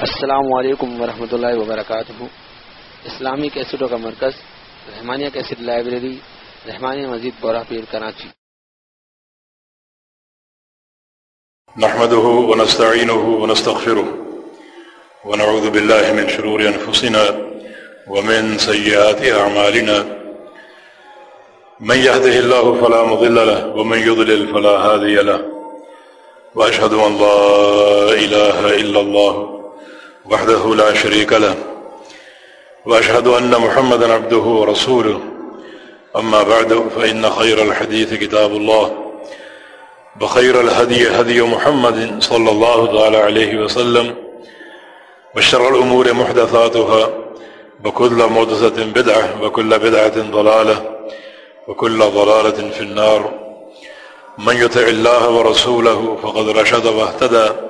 السلام علیکم ورحمۃ اللہ وبرکاتہ۔ اسلامی کیسٹوں کا مرکز، رحمانیہ کیسٹ لائبریری، رحمانیہ مزید بورا پیر کراچی۔ نحمده ونستعينه ونستغفره ونعوذ بالله من شرور أنفسنا ومن سيئات أعمالنا من يهده الله فلا مضل له ومن يضلل فلا هادي له۔ وأشهد أن لا إله إلا الله وحده لا شريك له، وأشهد أن محمد عبده ورسوله. أما بعد، فإن خير الحديث كتاب الله بخير الهدي هدي محمد صلى الله تعالى عليه وسلم، وشر الأمور محدثاتها، وكل مدثة بدعة، وكل بدعة ضلالة، وكل ضلالة في النار. من يتع الله ورسوله فقد رشد واهتدى.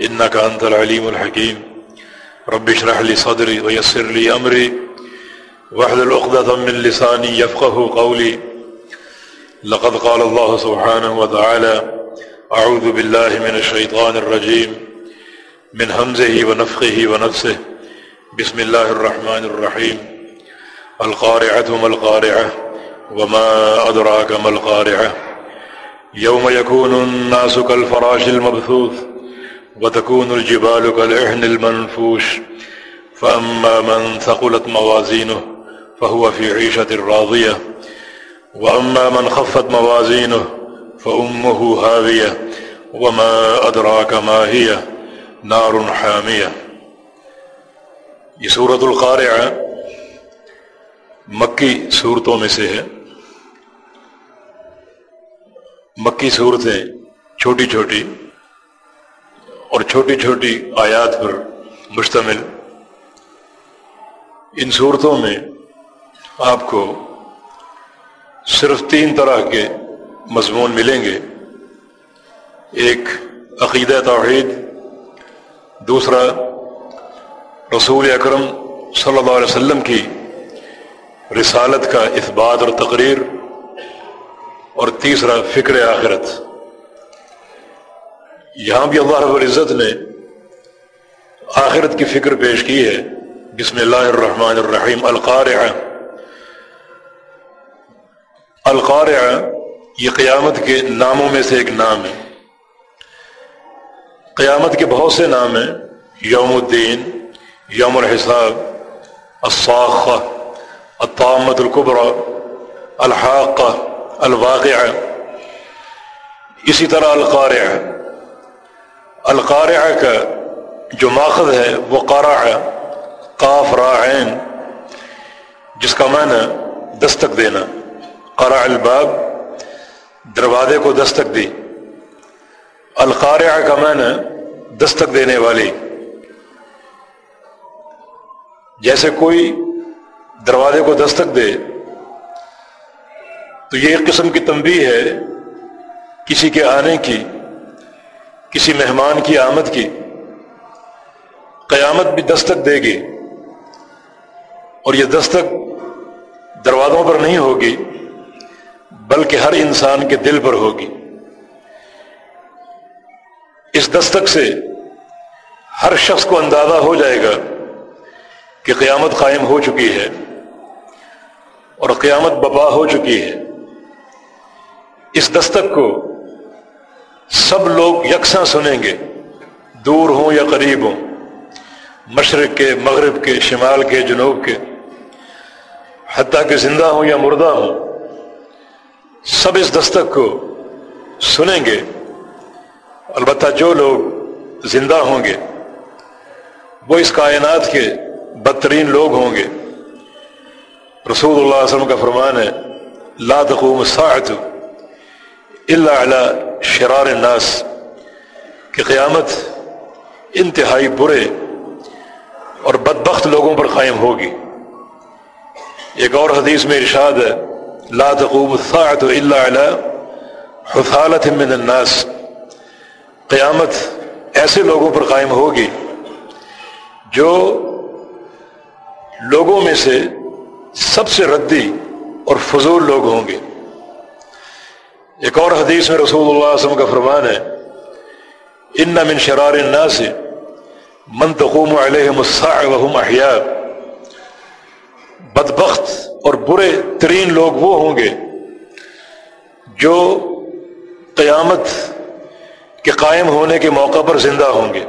إنك أنت العليم الحكيم. رب اشرح لي صدري ويسر لي أمري. واحذر العقدة من لساني يفقه قولي. لقد قال الله سبحانه وتعالى أعوذ بالله من الشيطان الرجيم. من همزه ونفخه ونفسه. بسم الله الرحمن الرحيم. القارعة ما القارعة وما أدراك ما القارعة. يوم يكون الناس كالفراش المبثوث. وتكون الجبال كالإحن المنفوش. فأما من ثقلت موازينه فهو في عيشة راضية. وأما من خفت موازينه فأمه هاوية. وما أدراك ما هي نار حامية. یہ سورة القارعہ مکی صورتوں میں سے ہے. مکی صورتیں چھوٹی چھوٹی اور چھوٹی چھوٹی آیات پر مشتمل ان صورتوں میں آپ کو صرف تین طرح کے مضمون ملیں گے۔ ایک، عقیدہ توحید، دوسرا، رسول اکرم صلی اللہ علیہ وسلم کی رسالت کا اثبات اور تقریر، اور تیسرا، فکر آخرت۔ یہاں بھی اللہ رب العزت نے آخرت کی فکر پیش کی ہے۔ بسم اللہ الرحمن الرحیم۔ القارعہ۔ القارعہ یہ قیامت کے ناموں میں سے ایک نام ہے۔ قیامت کے بہت سے نام ہیں۔ یوم الدین، یوم الحساب، الصاخہ الطامت القبرا الحاقہ، الواقعہ۔ اسی طرح القارعہ۔ القارعہ کا جو ماخذ ہے وہ قارع قاف، راعین، جس کا معنی دستک دینا۔ قرع الباب دروازے کو دستک دی۔ القارعہ کا معنی دستک دینے والی۔ جیسے کوئی دروازے کو دستک دے، تو یہ ایک قسم کی تنبیہ ہے کسی کے آنے کی۔ کسی مہمان کی آمد کی، قیامت بھی دستک دے گی اور یہ دستک دروازوں پر نہیں ہوگی، بلکہ ہر انسان کے دل پر ہوگی۔ اس دستک سے ہر شخص کو اندازہ ہو جائے گا کہ قیامت قائم ہو چکی ہے اور قیامت بپا ہو چکی ہے۔ اس دستک کو سب لوگ یکساں سنیں گے۔ دور ہوں یا قریب ہوں، مشرق کے، مغرب کے، شمال کے، جنوب کے۔ حتیٰ کہ زندہ ہوں یا مردہ ہوں، سب اس دستک کو سنیں گے۔ البتہ جو لوگ زندہ ہوں گے، وہ اس کائنات کے بدترین لوگ ہوں گے۔ رسول اللہ علیہ وسلم کا فرمان ہے، لا تقوم الساعت الا علی شرار الناس کہ قیامت انتہائی برے اور بدبخت لوگوں پر قائم ہوگی۔ ایک اور حدیث میں ارشاد ہے، لا تقوم الساعت الا علی حثالت من الناس۔ قیامت ایسے لوگوں پر قائم ہوگی جو لوگوں میں سے سب سے ردی اور فضول لوگ ہوں گے۔ ایک اور حدیث میں رسول اللہ علیہ وسلم کا فرمان ہے ان من شرار الناس من تقوم علیہم وهم احیاء بدبخت اور برے ترین لوگ وہ ہوں گے جو قیامت کے قائم ہونے کے موقع پر زندہ ہوں گے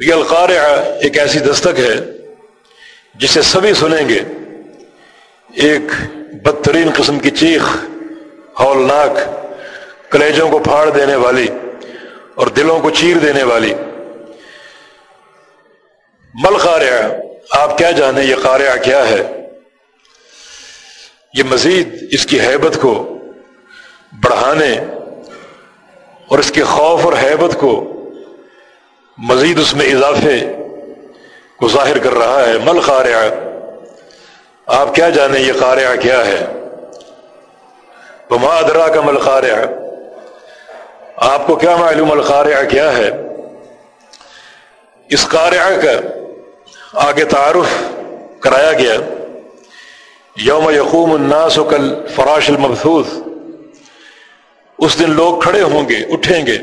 یہ القارعہ ایک ایسی دستک ہے جسے سبھی سنیں گے ایک بدترین قسم کی چیخ ہولناک، کلیجوں کو پھاڑ دینے والی اور دلوں کو چیر دینے والی۔ مل قارعہ، آپ کیا جانیں یہ قارعہ کیا ہے؟ یہ مزید اس کی حیبت کو بڑھانے اور اس کے خوف اور حیبت کو مزید اس میں اضافے کو ظاہر کر رہا ہے۔ مل قارعہ، آپ کیا جانیں یہ قارعہ کیا ہے؟ وما ادرا کا آپ کو کیا معلوم القارعہ کیا ہے؟ اس قارعہ کا آگے تعارف کرایا گیا. یوم یقوم الناس و کل فراش المبثوث. اس دن لوگ کھڑے ہوں گے، اٹھیں گے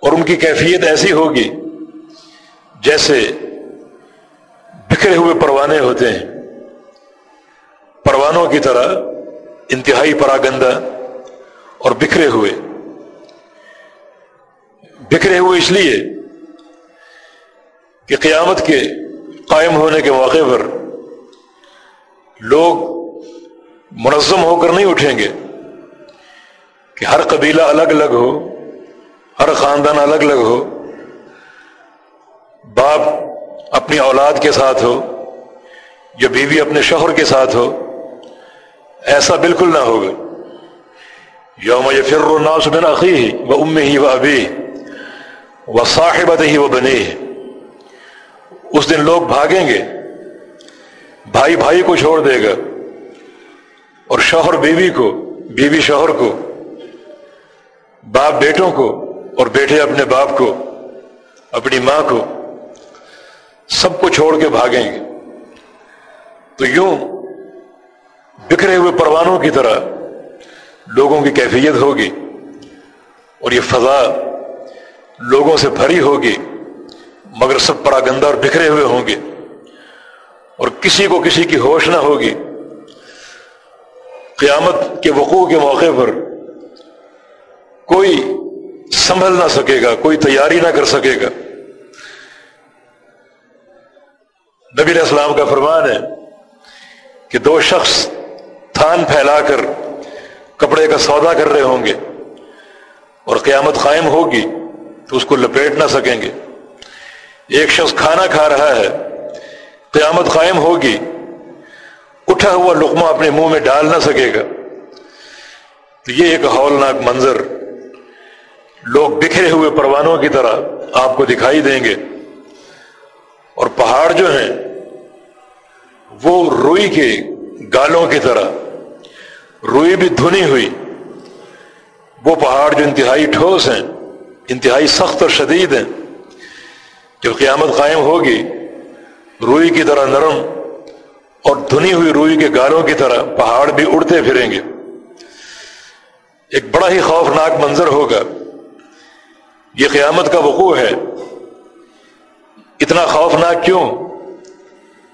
اور ان کی کیفیت ایسی ہوگی جیسے بکھرے ہوئے پروانے ہوتے ہیں۔ پروانوں کی طرح انتہائی پراگندہ اور بکھرے ہوئے۔ بکھرے ہوئے اس لیے کہ قیامت کے قائم ہونے کے موقع پر لوگ منظم ہو کر نہیں اٹھیں گے کہ ہر قبیلہ الگ الگ ہو، ہر خاندان الگ الگ ہو، باپ اپنی اولاد کے ساتھ ہو یا بیوی اپنے شوہر کے ساتھ ہو۔ ایسا بالکل نہ ہوگا۔ یوم فر الناس من عقی ہی وہ ام ہی وہ ابھی وہ صاحبت اس دن لوگ بھاگیں گے۔ بھائی بھائی کو چھوڑ دے گا۔ اور شوہر بیوی کو، بیوی شوہر کو، باپ بیٹوں کو اور بیٹے اپنے باپ کو، اپنی ماں کو، سب کو چھوڑ کے بھاگیں گے۔ تو یوں بکھرے ہوئے پروانوں کی طرح لوگوں کی کیفیت ہوگی اور یہ فضا لوگوں سے بھری ہوگی، مگر سب پراگندہ اور بکھرے ہوئے ہوں گے۔ اور کسی کو کسی کی ہوش نہ ہوگی۔ قیامت کے وقوع کے موقع پر کوئی سنبھل نہ سکے گا، کوئی تیاری نہ کر سکے گا۔ نبی علیہ السلام کا فرمان ہے کہ دو شخص تھان پھیلا کر کپڑے کا سودا کر رہے ہوں گے اور قیامت قائم ہوگی تو اس کو لپیٹ نہ سکیں گے۔ ایک شخص کھانا کھا رہا ہے، قیامت قائم ہوگی، اٹھا ہوا لقمہ اپنے منہ میں ڈال نہ سکے گا۔ تو یہ ایک ہولناک منظر لوگ بکھرے ہوئے پروانوں کی طرح آپ کو دکھائی دیں گے۔ اور پہاڑ جو ہیں، وہ روئی کے گالوں کی طرح روئی بھی دھنی ہوئی۔ وہ پہاڑ جو انتہائی ٹھوس ہیں، انتہائی سخت اور شدید ہیں، جب قیامت قائم ہوگی، روئی کی طرح نرم اور دھنی ہوئی روئی کے گالوں کی طرح پہاڑ بھی اڑتے پھریں گے۔ ایک بڑا ہی خوفناک منظر ہوگا۔ یہ قیامت کا وقوع ہے۔ اتنا خوفناک کیوں؟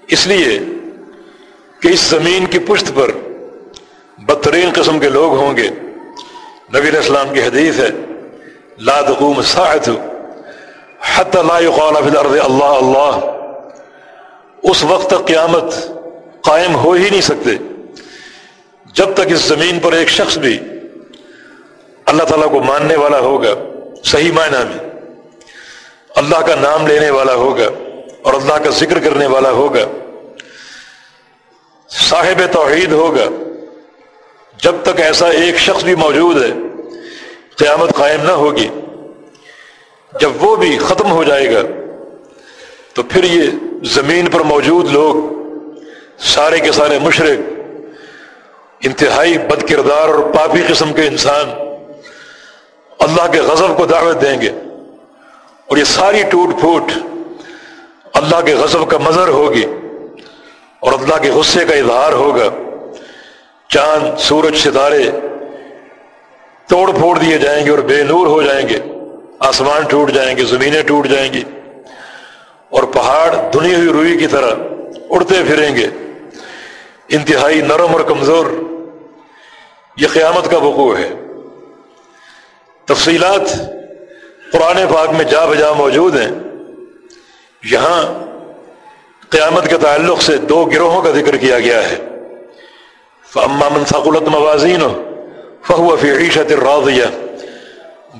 اس لیے کہ اس زمین کی پشت پر بدترین قسم کے لوگ ہوں گے۔ نبی علیہ السلام کی حدیث ہے، لا تقوم حتى لا يقال في الارض اللہ اللہ۔ اس وقت تک قیامت قائم ہو ہی نہیں سکتے۔ جب تک اس زمین پر ایک شخص بھی اللہ تعالیٰ کو ماننے والا ہوگا، صحیح معنی میں اللہ کا نام لینے والا ہوگا اور اللہ کا ذکر کرنے والا ہوگا، صاحب توحید ہوگا۔ جب تک ایسا ایک شخص بھی موجود ہے، قیامت قائم نہ ہوگی۔ جب وہ بھی ختم ہو جائے گا، تو پھر یہ زمین پر موجود لوگ، سارے کے سارے مشرق، انتہائی بد کردار اور پاپی قسم کے انسان، اللہ کے غضب کو دعوت دیں گے۔ اور یہ ساری ٹوٹ پھوٹ اللہ کے غضب کا مظہر ہوگی اور اللہ کے غصے کا اظہار ہوگا۔ چاند سورج ستارے توڑ پھوڑ دیے جائیں گے اور بے نور ہو جائیں گے۔ آسمان ٹوٹ جائیں گے، زمینیں ٹوٹ جائیں گی۔ اور پہاڑ دنی ہوئی روئی کی طرح اڑتے پھریں گے۔ انتہائی نرم اور کمزور۔ یہ قیامت کا وقوع ہے۔ تفصیلات قرآن پاک میں جا بجا موجود ہیں۔ یہاں قیامت کے تعلق سے دو گروہوں کا ذکر کیا گیا ہے۔ فما من ثقلت موازین ہو فہو فی عیشت راضیہ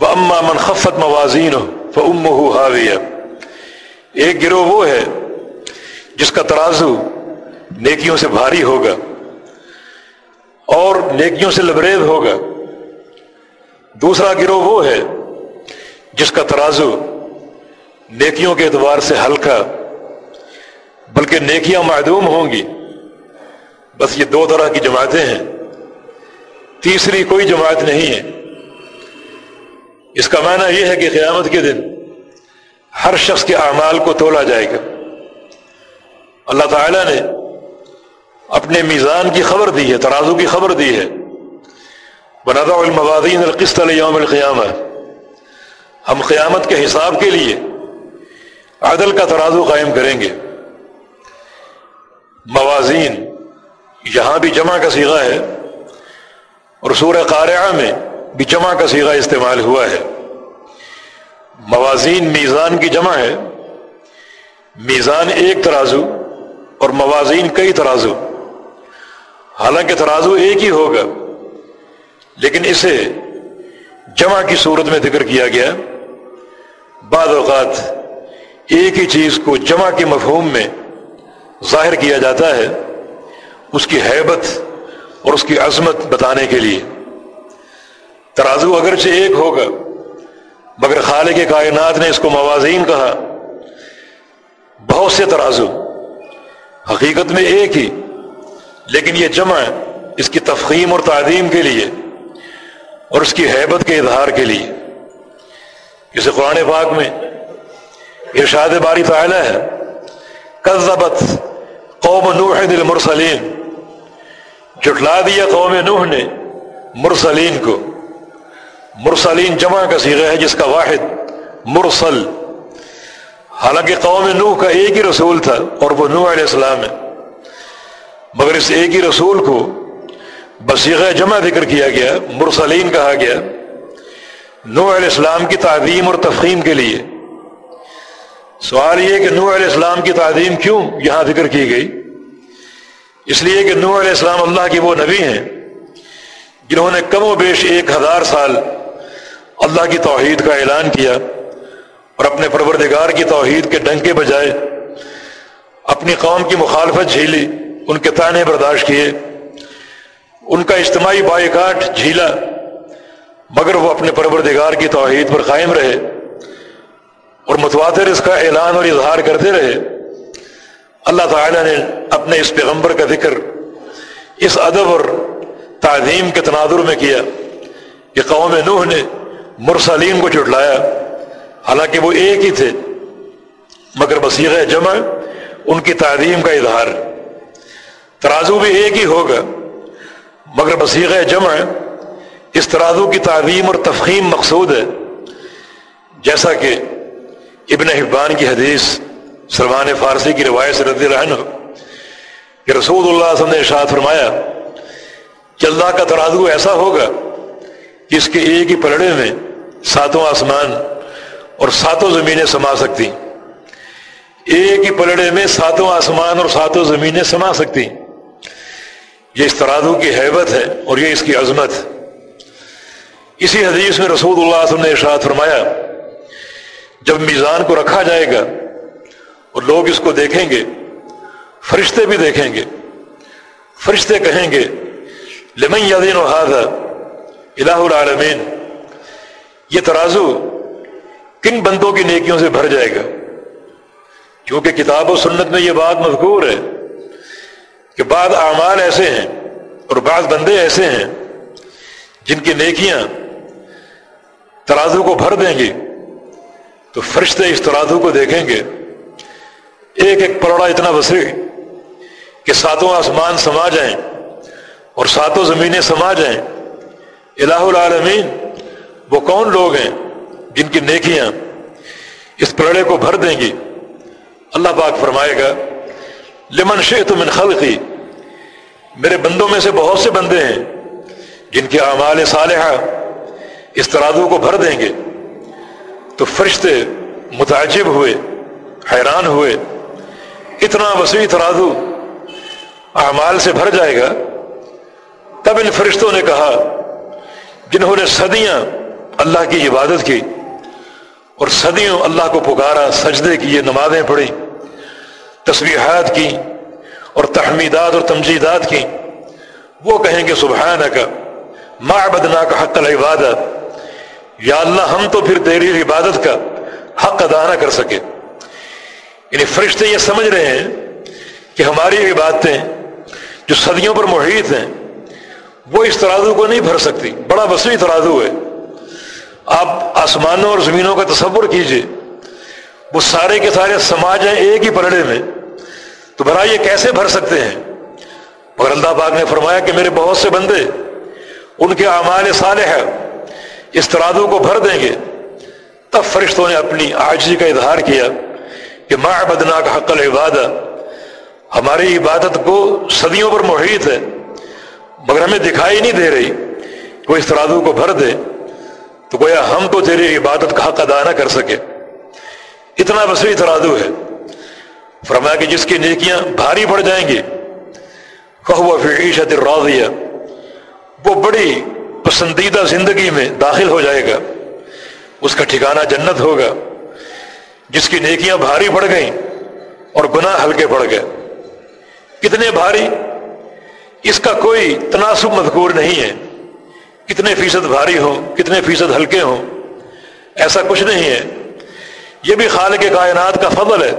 و اما من خفت موازین ہو فم ایک گروہ وہ ہے جس کا ترازو نیکیوں سے بھاری ہوگا اور نیکیوں سے لبریز ہوگا۔ دوسرا گروہ وہ ہے جس کا ترازو نیکیوں کے اعتبار سے ہلکا، بلکہ نیکیاں معدوم ہوں گی۔ بس یہ دو طرح کی جماعتیں ہیں۔ تیسری کوئی جماعت نہیں ہے۔ اس کا معنی یہ ہے کہ قیامت کے دن ہر شخص کے اعمال کو تولا جائے گا۔ اللہ تعالی نے اپنے میزان کی خبر دی ہے، ترازو کی خبر دی ہے۔ بنادا الموادین القسط یوم القیامہ ہم قیامت کے حساب کے لیے عدل کا ترازو قائم کریں گے۔ موازین یہاں بھی جمع کا سیغہ ہے اور سورہ قارعہ میں بھی جمع کا سیغہ استعمال ہوا ہے۔ موازین میزان کی جمع ہے۔ میزان ایک ترازو اور موازین کئی ترازو۔ حالانکہ ترازو ایک ہی ہوگا، لیکن اسے جمع کی صورت میں ذکر کیا گیا۔ بعض اوقات ایک ہی چیز کو جمع کے مفہوم میں ظاہر کیا جاتا ہے۔ اس کی حیبت اور اس کی عظمت بتانے کے لیے۔ ترازو اگرچہ ایک ہوگا، مگر خالق کے کائنات نے اس کو موازین کہا۔ بہت سے ترازو، حقیقت میں ایک ہی، لیکن یہ جمع اس کی تفخیم اور تعدیم کے لیے اور اس کی حیبت کے اظہار کے لیے۔ جسے قرآن پاک میں ارشاد باری تعالی ہے، کذبت قوم نوح دل جٹلا دیا قوم نوح نے مرسلین کو۔ مرسلین جمع کا سیغہ ہے جس کا واحد مرسل۔ حالانکہ قوم نوح کا ایک ہی رسول تھا اور وہ نوح علیہ السلام ہے۔ مگر اس ایک ہی رسول کو بصیغہ جمع ذکر کیا گیا، مرسلین کہا گیا نو علیہ السلام کی تعظیم اور تفخیم کے لیے۔ سوال یہ کہ نو علیہ السلام کی تعظیم کیوں یہاں ذکر کی گئی؟ اس لیے کہ نو علیہ السلام اللہ کی وہ نبی ہیں جنہوں نے کم و بیش ایک ہزار سال اللہ کی توحید کا اعلان کیا اور اپنے پروردگار کی توحید کے ڈنکے بجائے اپنی قوم کی مخالفت جھیلی، ان کے تانے برداشت کیے۔ ان کا اجتماعی بائیکاٹ جھیلا، مگر وہ اپنے پروردگار کی توحید پر قائم رہے اور متواتر اس کا اعلان اور اظہار کرتے رہے۔ اللہ تعالی نے اپنے اس پیغمبر کا ذکر، اس ادب اور تعظیم کے تناظر میں کیا کہ قوم نوح نے مرسلیم کو چٹلایا حالانکہ وہ ایک ہی تھے، مگر بصیغ جمع ان کی تعظیم کا اظہار۔ ترازو بھی ایک ہی ہوگا، مگر بصیغ جمع اس ترازو کی تعظیم اور تفہیم مقصود ہے۔ جیسا کہ ابن حبان کی حدیث سلمان فارسی کی روایت سے رضی اللہ عنہ کہ رسول اللہ صلی اللہ علیہ وسلم نے ارشاد فرمایا کہ اللہ کا ترازو ایسا ہوگا کہ اس کے ایک ہی پلڑے میں ساتوں آسمان اور ساتوں زمینیں سما سکتی ایک ہی پلڑے میں ساتوں آسمان اور ساتوں زمینیں سما سکتی یہ اس ترازو کی حیبت ہے اور یہ اس کی عظمت۔ اسی حدیث میں رسول اللہ علیہ وسلم نے ارشاد فرمایا، جب میزان کو رکھا جائے گا اور لوگ اس کو دیکھیں گے، فرشتے بھی دیکھیں گے، فرشتے کہیں گے، لمن یادین و الہ العالمین؟ یہ ترازو کن بندوں کی نیکیوں سے بھر جائے گا؟ کیونکہ کتاب و سنت میں یہ بات مذکور ہے کہ بعض اعمال ایسے ہیں اور بعض بندے ایسے ہیں جن کی نیکیاں ترازو کو بھر دیں گی تو فرشتے اس ترازو کو دیکھیں گے۔ ایک ایک پلڑا اتنا وسیع کہ ساتوں آسمان سما جائیں اور ساتوں زمینیں سما جائیں۔ الہ العالمین، وہ کون لوگ ہیں جن کی نیکیاں اس پلڑے کو بھر دیں گی؟ اللہ پاک فرمائے گا، لمن شیخ من خلقی، میرے بندوں میں سے بہت سے بندے ہیں جن کے اعمال صالحہ اس ترازو کو بھر دیں گے۔ تو فرشتے متعجب ہوئے، حیران ہوئے اتنا وسیع ترازو اعمال سے بھر جائے گا۔ تب ان فرشتوں نے کہا، جنہوں نے صدیاں اللہ کی عبادت کی اور صدیوں اللہ کو پکارا، سجدے کی، یہ نمازیں پڑھی تصویحات کی اور تحمیدات اور تمجیدات کی۔ وہ کہیں گے سبحانہ کا معبدنا کا حق العبادت یا اللہ، ہم تو پھر تیری عبادت کا حق ادا نہ کر سکے۔ یعنی فرشتے یہ سمجھ رہے ہیں کہ ہماری عبادتیں جو صدیوں پر محیط ہیں، وہ اس ترازو کو نہیں بھر سکتی۔ بڑا وسیع ترازو ہے۔ آپ آسمانوں اور زمینوں کا تصور کیجیے۔ وہ سارے کے سارے سماج ہیں ایک ہی پلڑے میں۔ تو بھرا یہ کیسے بھر سکتے ہیں؟ مگر اللہ پاک نے فرمایا کہ میرے بہت سے بندے ان کے اعمال صالح ہے اس ترازو کو بھر دیں گے۔ تب فرشتوں نے اپنی آجی کا اظہار کیا۔ کہ ماں بدنا کا حق العبادت ہماری عبادت کو صدیوں پر محیط ہے، مگر ہمیں دکھائی نہیں دے رہی وہ اس ترازو کو بھر دے، تو گویا ہم تو تیری عبادت کا حق ادا نہ کر سکے۔ اتنا وسیع ترازو ہے۔ فرمایا کہ جس کی نیکیاں بھاری پڑ جائیں گی وہ فیشت راضیہ، وہ بڑی پسندیدہ زندگی میں داخل ہو جائے گا، اس کا ٹھکانہ جنت ہوگا۔ جس کی نیکیاں بھاری پڑ گئیں اور گناہ ہلکے پڑ گئے۔ کتنے بھاری؟ اس کا کوئی تناسب مذکور نہیں ہے۔ کتنے فیصد بھاری ہوں، کتنے فیصد ہلکے ہوں۔ ایسا کچھ نہیں ہے۔ یہ بھی خالق کے کائنات کا فضل ہے۔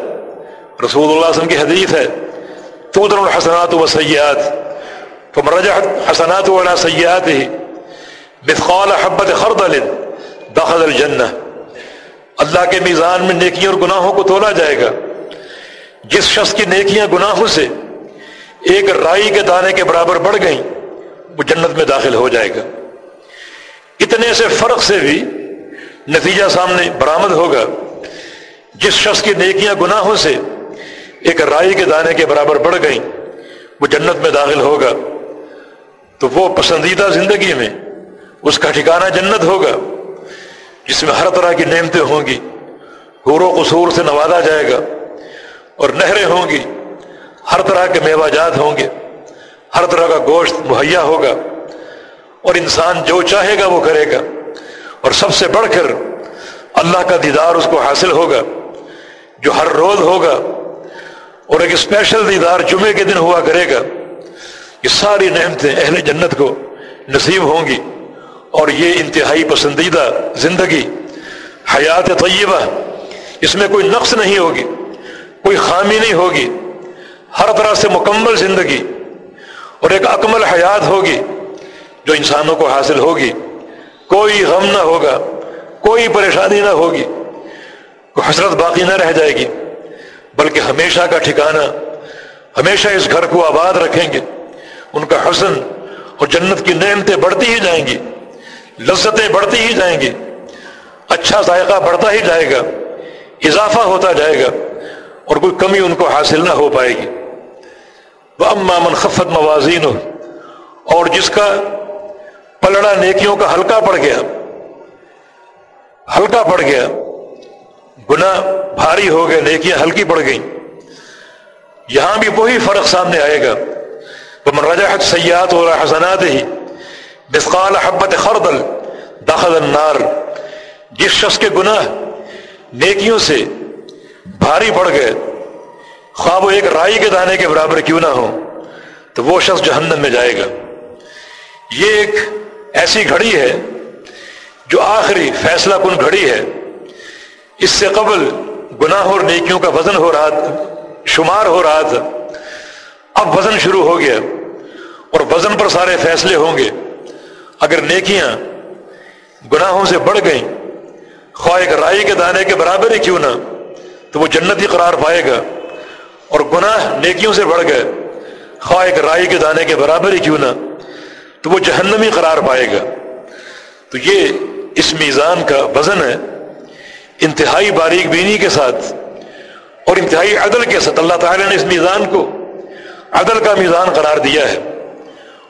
رسول اللہ علیہ وسلم کی حدیث ہے تو الحسنات و سیاحت تو مرجحت حسنات والا سیاحت ہی مثقال حبت خرد داخل الجنہ اللہ کے میزان میں نیکیوں اور گناہوں کو تولا جائے گا۔ جس شخص کی نیکیاں گناہوں سے ایک رائی کے دانے کے برابر بڑھ گئیں، وہ جنت میں داخل ہو جائے گا۔ اتنے سے فرق سے بھی نتیجہ سامنے برآمد ہوگا۔ جس شخص کی نیکیاں گناہوں سے ایک رائی کے دانے کے برابر بڑھ گئیں، وہ جنت میں داخل ہوگا۔ تو وہ پسندیدہ زندگی میں اس کا ٹھکانہ جنت ہوگا۔ جس میں ہر طرح کی نعمتیں ہوں گی، غور و قصور سے نوازا جائے گا اور نہریں ہوں گی، ہر طرح کے میوہ جات ہوں گے، ہر طرح کا گوشت مہیا ہوگا اور انسان جو چاہے گا وہ کرے گا۔ اور سب سے بڑھ کر اللہ کا دیدار اس کو حاصل ہوگا، جو ہر روز ہوگا اور ایک اسپیشل دیدار جمعے کے دن ہوا کرے گا۔ یہ ساری نعمتیں اہل جنت کو نصیب ہوں گی۔ اور یہ انتہائی پسندیدہ زندگی، حیات طیبہ، اس میں کوئی نقص نہیں ہوگی، کوئی خامی نہیں ہوگی، ہر طرح سے مکمل زندگی اور ایک اکمل حیات ہوگی جو انسانوں کو حاصل ہوگی۔ کوئی غم نہ ہوگا، کوئی پریشانی نہ ہوگی، کوئی حسرت باقی نہ رہ جائے گی، بلکہ ہمیشہ کا ٹھکانہ، ہمیشہ اس گھر کو آباد رکھیں گے، ان کا حسن اور جنت کی نعمتیں بڑھتی ہی جائیں گی۔ لذتیں بڑھتی ہی جائیں گی۔ اچھا ذائقہ بڑھتا ہی جائے گا، اضافہ ہوتا جائے گا اور کوئی کمی ان کو حاصل نہ ہو پائے گی۔ وہ امامن خفت موازین ہو اور جس کا پلڑا نیکیوں کا ہلکا پڑ گیا، ہلکا پڑ گیا گنا بھاری ہو گئے، نیکیاں ہلکی پڑ گئیں۔ یہاں بھی وہی فرق سامنے آئے گا۔ تو رجحت سیاحت اور حسنات ہی بسقال حبت خردل داخل النار. جس شخص کے گناہ نیکیوں سے بھاری پڑ گئے خواب وہ ایک رائی کے دانے کے برابر کیوں نہ ہو، تو وہ شخص جہنم میں جائے گا۔ یہ ایک ایسی گھڑی ہے جو آخری فیصلہ کن گھڑی ہے۔ اس سے قبل گناہ اور نیکیوں کا وزن ہو رہا تھا شمار ہو رہا تھا۔ اب وزن شروع ہو گیا اور وزن پر سارے فیصلے ہوں گے۔ اگر نیکیاں گناہوں سے بڑھ گئیں، خواہ ایک رائی کے دانے کے برابر ہی کیوں نہ، تو وہ جنتی قرار پائے گا۔ اور گناہ نیکیوں سے بڑھ گئے، خواہ ایک رائی کے دانے کے برابر ہی کیوں نہ، تو وہ جہنمی قرار پائے گا۔ تو یہ اس میزان کا وزن ہے، انتہائی باریک بینی کے ساتھ اور انتہائی عدل کے ساتھ۔ اللہ تعالیٰ نے اس میزان کو عدل کا میزان قرار دیا ہے۔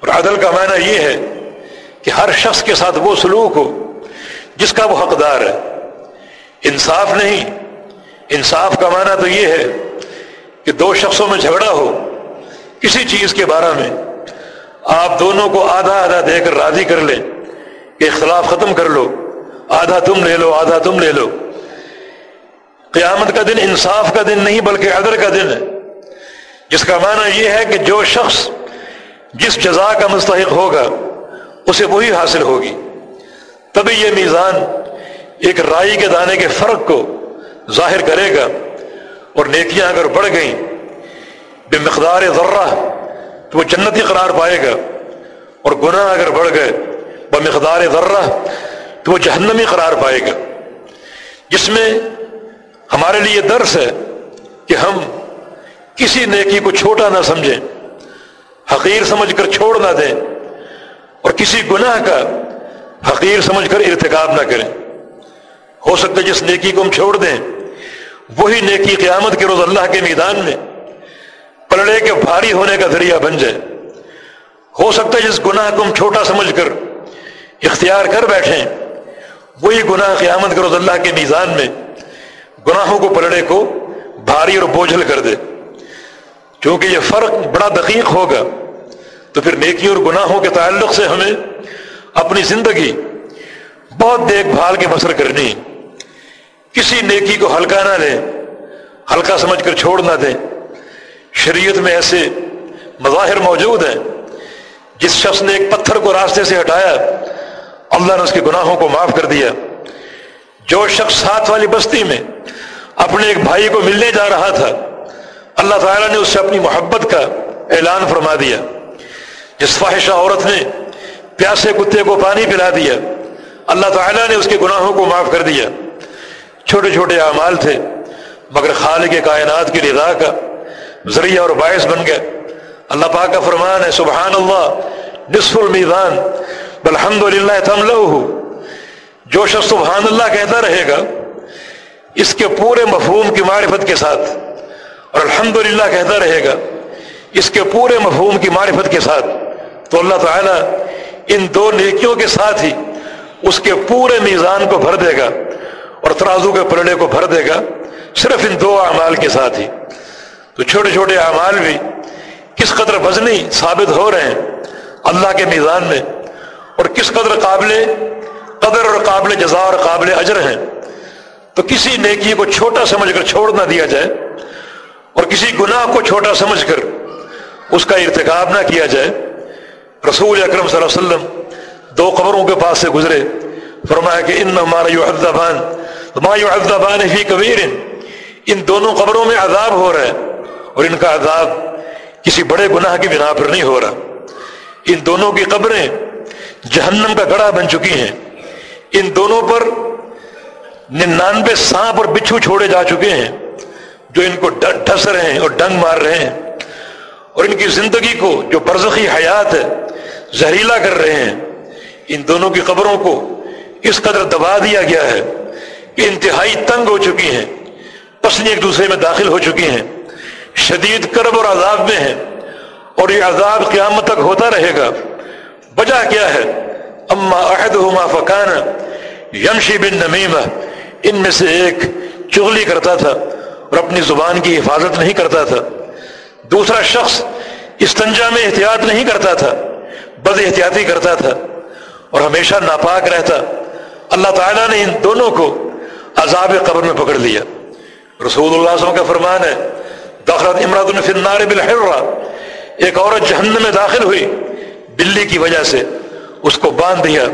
اور عدل کا معنی یہ ہے کہ ہر شخص کے ساتھ وہ سلوک ہو جس کا وہ حقدار ہے۔ انصاف نہیں۔ انصاف کا معنی تو یہ ہے کہ دو شخصوں میں جھگڑا ہو کسی چیز کے بارے میں، آپ دونوں کو آدھا آدھا دے کر راضی کر لیں کہ اختلاف ختم کر لو، آدھا تم لے لو، آدھا تم لے لو۔ قیامت کا دن انصاف کا دن نہیں بلکہ عدل کا دن ہے۔ جس کا معنی یہ ہے کہ جو شخص جس جزا کا مستحق ہوگا اسے وہی حاصل ہوگی۔ تبھی یہ میزان ایک رائی کے دانے کے فرق کو ظاہر کرے گا اور نیکیاں اگر بڑھ گئیں بے مقدار ذرہ، تو وہ جنتی قرار پائے گا۔ اور گناہ اگر بڑھ گئے بہ مقدار ذرہ، تو وہ جہنمی قرار پائے گا۔ جس میں ہمارے لیے درس ہے کہ ہم کسی نیکی کو چھوٹا نہ سمجھیں، حقیر سمجھ کر چھوڑ نہ دیں۔ اور کسی گناہ کا حقیر سمجھ کر ارتکاب نہ کریں۔ ہو سکتا ہے جس نیکی کو ہم چھوڑ دیں، وہی نیکی قیامت کے روز اللہ کے میدان میں پلڑے کے بھاری ہونے کا ذریعہ بن جائے۔ ہو سکتا ہے جس گناہ کو ہم چھوٹا سمجھ کر اختیار کر بیٹھیں، وہی گناہ قیامت کے روز اللہ کے میزان میں گناہوں کو پلڑے کو بھاری اور بوجھل کر دے۔ کیونکہ یہ فرق بڑا دقیق ہوگا۔ تو پھر نیکی اور گناہوں کے تعلق سے ہمیں اپنی زندگی بہت دیکھ بھال کے بسر کرنی کسی نیکی کو ہلکا نہ لیں ہلکا سمجھ کر چھوڑ نہ دیں شریعت میں ایسے مظاہر موجود ہیں، جس شخص نے ایک پتھر کو راستے سے ہٹایا، اللہ نے اس کے گناہوں کو معاف کر دیا۔ جو شخص ساتھ والی بستی میں اپنے ایک بھائی کو ملنے جا رہا تھا، اللہ تعالیٰ نے اس سے اپنی محبت کا اعلان فرما دیا۔ جس فاحشہ عورت نے پیاسے کتے کو پانی پلا دیا، اللہ تعالیٰ نے اس کے گناہوں کو معاف کر دیا۔ چھوٹے چھوٹے اعمال تھے، مگر خالق کائنات کی رضا کا ذریعہ اور باعث بن گئے۔ اللہ پاک کا فرمان ہے سبحان اللہ نصف المیزان بلحمد للہ تم جو شخص سبحان اللہ کہتا رہے گا، اس کے پورے مفہوم کی معرفت کے ساتھ، اور الحمد کہتا رہے گا، اس کے پورے مفہوم کی معرفت کے ساتھ۔ تو اللہ تعالیٰ ان دو نیکیوں کے ساتھ ہی اس کے پورے میزان کو بھر دے گا اور ترازو کے پلڑے کو بھر دے گا، صرف ان دو اعمال کے ساتھ ہی۔ تو چھوٹے چھوٹے اعمال بھی کس قدر وزنی ثابت ہو رہے ہیں اللہ کے میزان میں، اور کس قدر قابل قدر اور قابل جزا اور قابل اجر ہیں۔ تو کسی نیکی کو چھوٹا سمجھ کر چھوڑ نہ دیا جائے، اور کسی گناہ کو چھوٹا سمجھ کر اس کا ارتکاب نہ کیا جائے۔ رسول اکرم صلی اللہ علیہ وسلم دو قبروں کے پاس سے گزرے فرمایا کہ ان ہمارا ما فی کبیر ان دونوں قبروں میں عذاب ہو رہا ہے اور ان کا عذاب کسی بڑے گناہ کی بنا پر نہیں ہو رہا ان دونوں کی قبریں جہنم کا گڑھا بن چکی ہیں ان دونوں پر ننانوے سانپ اور بچھو چھوڑے جا چکے ہیں جو ان کو ڈس رہے ہیں اور ڈنگ مار رہے ہیں اور ان کی زندگی کو جو برزخی حیات ہے زہریلا کر رہے ہیں۔ ان دونوں کی قبروں کو اس قدر دبا دیا گیا ہے کہ انتہائی تنگ ہو چکی ہیں۔ پسلی ایک دوسرے میں داخل ہو چکی ہیں۔ شدید کرب اور عذاب میں ہیں۔ اور یہ عذاب قیامت تک ہوتا رہے گا۔ وجہ کیا ہے؟ اما عہد ہما فقان یمشی بن نمیمہ ان میں سے ایک چغلی کرتا تھا اور اپنی زبان کی حفاظت نہیں کرتا تھا۔ دوسرا شخص استنجا میں احتیاط نہیں کرتا تھا۔ بد احتیاطی کرتا تھا اور ہمیشہ ناپاک رہتا۔ اللہ تعالیٰ نے ان دونوں کو عذاب قبر میں پکڑ لیا۔ رسول اللہ صلی اللہ علیہ وسلم کا فرمان ہے، دخلت امراۃ الفنار بالحرہ۔ ایک عورت جہنم میں داخل ہوئی، بلی کی وجہ سے اس کو باندھ دیا،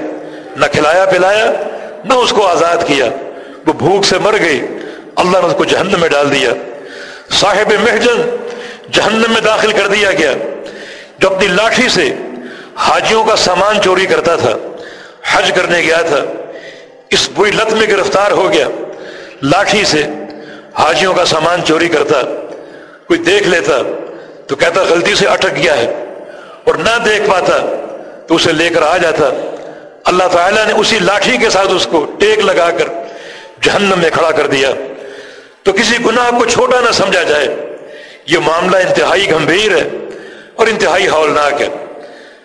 نہ کھلایا پلایا، نہ اس کو آزاد کیا۔ وہ بھوک سے مر گئی، اللہ نے اس کو جہنم میں ڈال دیا۔ صاحب محجن جہنم میں داخل کر دیا گیا۔ جو اپنی لاٹھی سے حاجیوں کا سامان چوری کرتا تھا، حج کرنے گیا تھا، اس بری لت میں گرفتار ہو گیا، لاٹھی سے حاجیوں کا سامان چوری کرتا، کوئی دیکھ لیتا، تو کہتا غلطی سے اٹک گیا ہے، اور نہ دیکھ پاتا، تو اسے لے کر آ جاتا۔ اللہ تعالیٰ نے اسی لاٹھی کے ساتھ اس کو ٹیک لگا کر جہنم میں کھڑا کر دیا۔ تو کسی گناہ کو چھوٹا نہ سمجھا جائے، یہ معاملہ انتہائی گمبھیر ہے اور انتہائی ہولناک ہے۔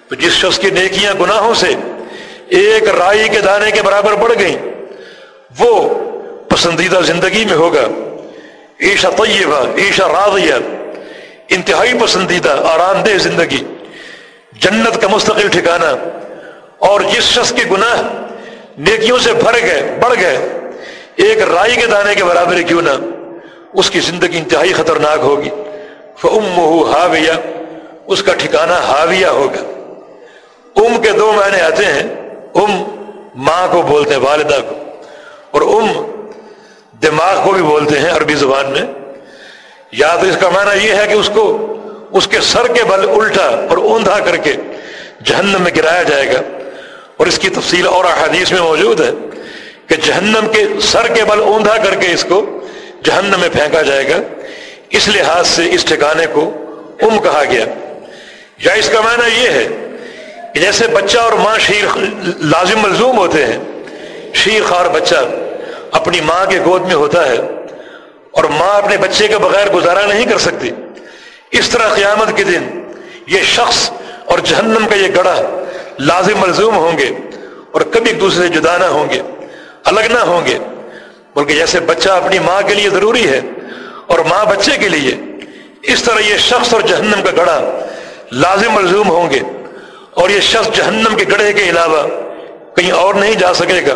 تو جس شخص کی نیکیاں گناہوں سے ایک رائی کے دانے کے برابر بڑھ گئیں، وہ پسندیدہ زندگی میں ہوگا۔ عیشہ طیبہ، عیشہ راضیہ، انتہائی پسندیدہ آرام دہ زندگی، جنت کا مستقل ٹھکانہ۔ اور جس شخص کے گناہ نیکیوں سے بھر گئے، بڑھ گئے، ایک رائی کے دانے کے برابر کیوں نہ اس کی زندگی انتہائی خطرناک ہوگی۔ فم ہاویہ اس کا ٹھکانہ ہاویہ ہوگا۔ ام کے دو معنی آتے ہیں۔ ام ماں کو بولتے ہیں، والدہ کو۔ اور ام دماغ کو بھی بولتے ہیں عربی زبان میں۔ یا تو اس کا معنی یہ ہے کہ اس کو، اس کے سر کے بل الٹا اور اوندھا کر کے جہنم میں گرایا جائے گا۔ اور اس کی تفصیل اور احادیث میں موجود ہے کہ جہنم کے سر کے بل اوندھا کر کے اس کو جہنم میں پھینکا جائے گا۔ اس لحاظ سے اس ٹھکانے کو ام کہا گیا۔ یا اس کا معنی یہ ہے کہ جیسے بچہ اور ماں شیر لازم ملزوم ہوتے ہیں شیر خار بچہ اپنی ماں کے گود میں ہوتا ہے اور ماں اپنے بچے کے بغیر گزارا نہیں کر سکتی۔ اس طرح قیامت کے دن یہ شخص اور جہنم کا یہ گڑھا لازم ملزوم ہوں گے اور کبھی ایک دوسرے سے جدا نہ ہوں گے، الگ نہ ہوں گے۔ بلکہ جیسے بچہ اپنی ماں کے لیے ضروری ہے اور ماں بچے کے لیے، اس طرح یہ شخص اور جہنم کا گڑھا لازم ملزوم ہوں گے۔ اور یہ شخص جہنم کے گڑھے کے علاوہ کہیں اور نہیں جا سکے گا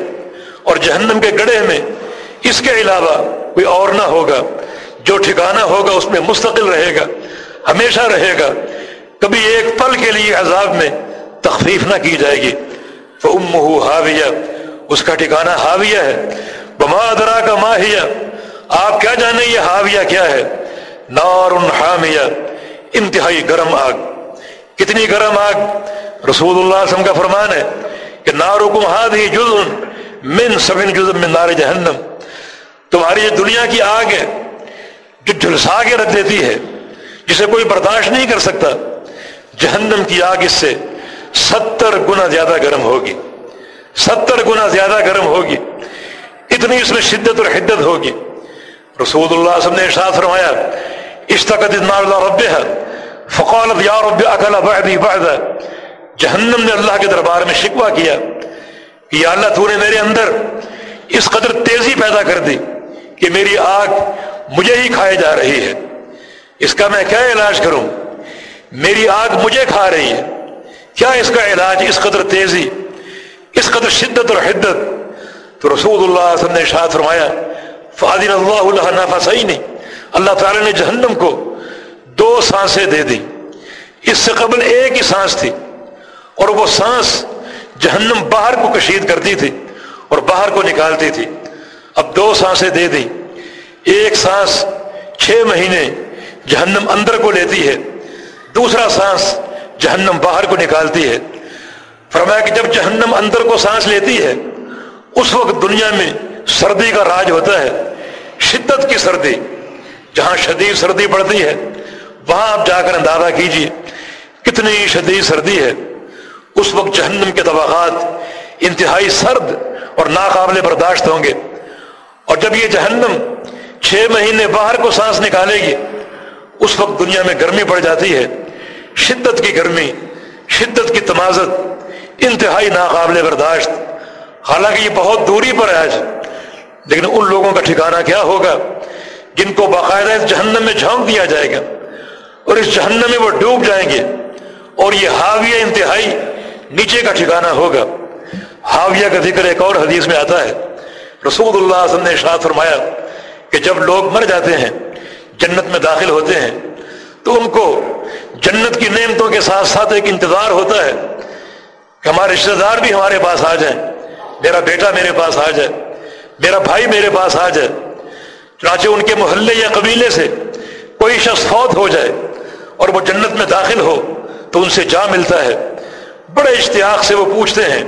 اور جہنم کے گڑھے میں اس کے علاوہ کوئی اور نہ ہوگا، جو ٹھکانہ ہوگا اس میں مستقل رہے گا، ہمیشہ رہے گا۔ کبھی ایک پل کے لیے عذاب میں تخفیف نہ کی جائے گی۔ وہ ام ہاویہ اس کا ٹھکانہ ہاویہ ہے۔ بما درا کا ماہیہ آپ کیا جانے یہ ہاویہ کیا ہے؟ نار حامیہ انتہائی گرم آگ۔ کتنی گرم آگ؟ رسول اللہ علیہ وسلم کا فرمان ہے کہ نارکم ہادی جزن من سبن جزم من نار جہنم تمہاری یہ دنیا کی آگ ہے جو جھلسا کے رکھ دیتی ہے جسے کوئی برداشت نہیں کر سکتا جہنم کی آگ اس سے ستر گنا زیادہ گرم ہوگی ستر گنا زیادہ گرم ہوگی اتنی اس میں شدت اور حدت ہوگی رسول اللہ صلی اللہ علیہ وسلم نے ارشاد فرمایا اشتقت نار اللہ رب ہے فقالت یا رب اکل بعدی بعد جہنم نے اللہ کے دربار میں شکوہ کیا کہ یا اللہ تو نے میرے اندر اس قدر تیزی پیدا کر دی کہ میری آگ مجھے ہی کھائے جا رہی ہے۔ اس کا میں کیا علاج کروں؟ میری آگ مجھے کھا رہی ہے۔ کیا اس کا علاج اس قدر تیزی، اس قدر شدت اور حدت؟ تو رسول اللہ علیہ وسلم نے شاد فرمایا فادن اللہ اللہ نافا صحیح نہیں اللہ تعالی نے جہنم کو دو سانسیں دے دی اس سے قبل ایک ہی سانس تھی۔ اور وہ سانس جہنم باہر کو کشید کرتی تھی اور باہر کو نکالتی تھی۔ اب دو سانسیں دے دی ایک سانس چھ مہینے جہنم اندر کو لیتی ہے، دوسرا سانس جہنم باہر کو نکالتی ہے۔ فرمایا کہ جب جہنم اندر کو سانس لیتی ہے، اس وقت دنیا میں سردی کا راج ہوتا ہے، شدت کی سردی۔ جہاں شدید سردی پڑتی ہے، وہاں آپ جا کر اندازہ کیجیے کتنی شدید سردی ہے۔ اس وقت جہنم کے طبقات انتہائی سرد اور ناقابل برداشت ہوں گے۔ اور جب یہ جہنم چھ مہینے باہر کو سانس نکالے گی، اس وقت دنیا میں گرمی پڑ جاتی ہے۔ شدت کی گرمی، شدت کی تمازت، انتہائی ناقابل برداشت۔ حالانکہ یہ بہت دوری پر ہے آج۔ لیکن ان لوگوں کا ٹھکانہ کیا ہوگا؟ جن کو باقاعدہ جہنم میں جھونک دیا جائے گا۔ اور اس جہنم میں وہ ڈوب جائیں گے۔ اور یہ حاویہ انتہائی نیچے کا ٹھکانہ ہوگا۔ حاویہ کا ذکر ایک اور حدیث میں آتا ہے۔ رسول اللہ وسلم نے اشاعت فرمایا کہ جب لوگ مر جاتے ہیں، جنت میں داخل ہوتے ہیں، تو ان کو جنت کی نعمتوں کے ساتھ ساتھ ایک انتظار ہوتا ہے کہ ہمارے رشتے دار بھی ہمارے پاس آ جائیں۔ میرا بیٹا میرے پاس آ جائے۔ میرا بھائی میرے پاس آ جائے۔ چنانچہ ان کے محلے یا قبیلے سے کوئی شخص فوت ہو جائے اور وہ جنت میں داخل ہو، تو ان سے جا ملتا ہے۔ بڑے اشتیاق سے وہ پوچھتے ہیں،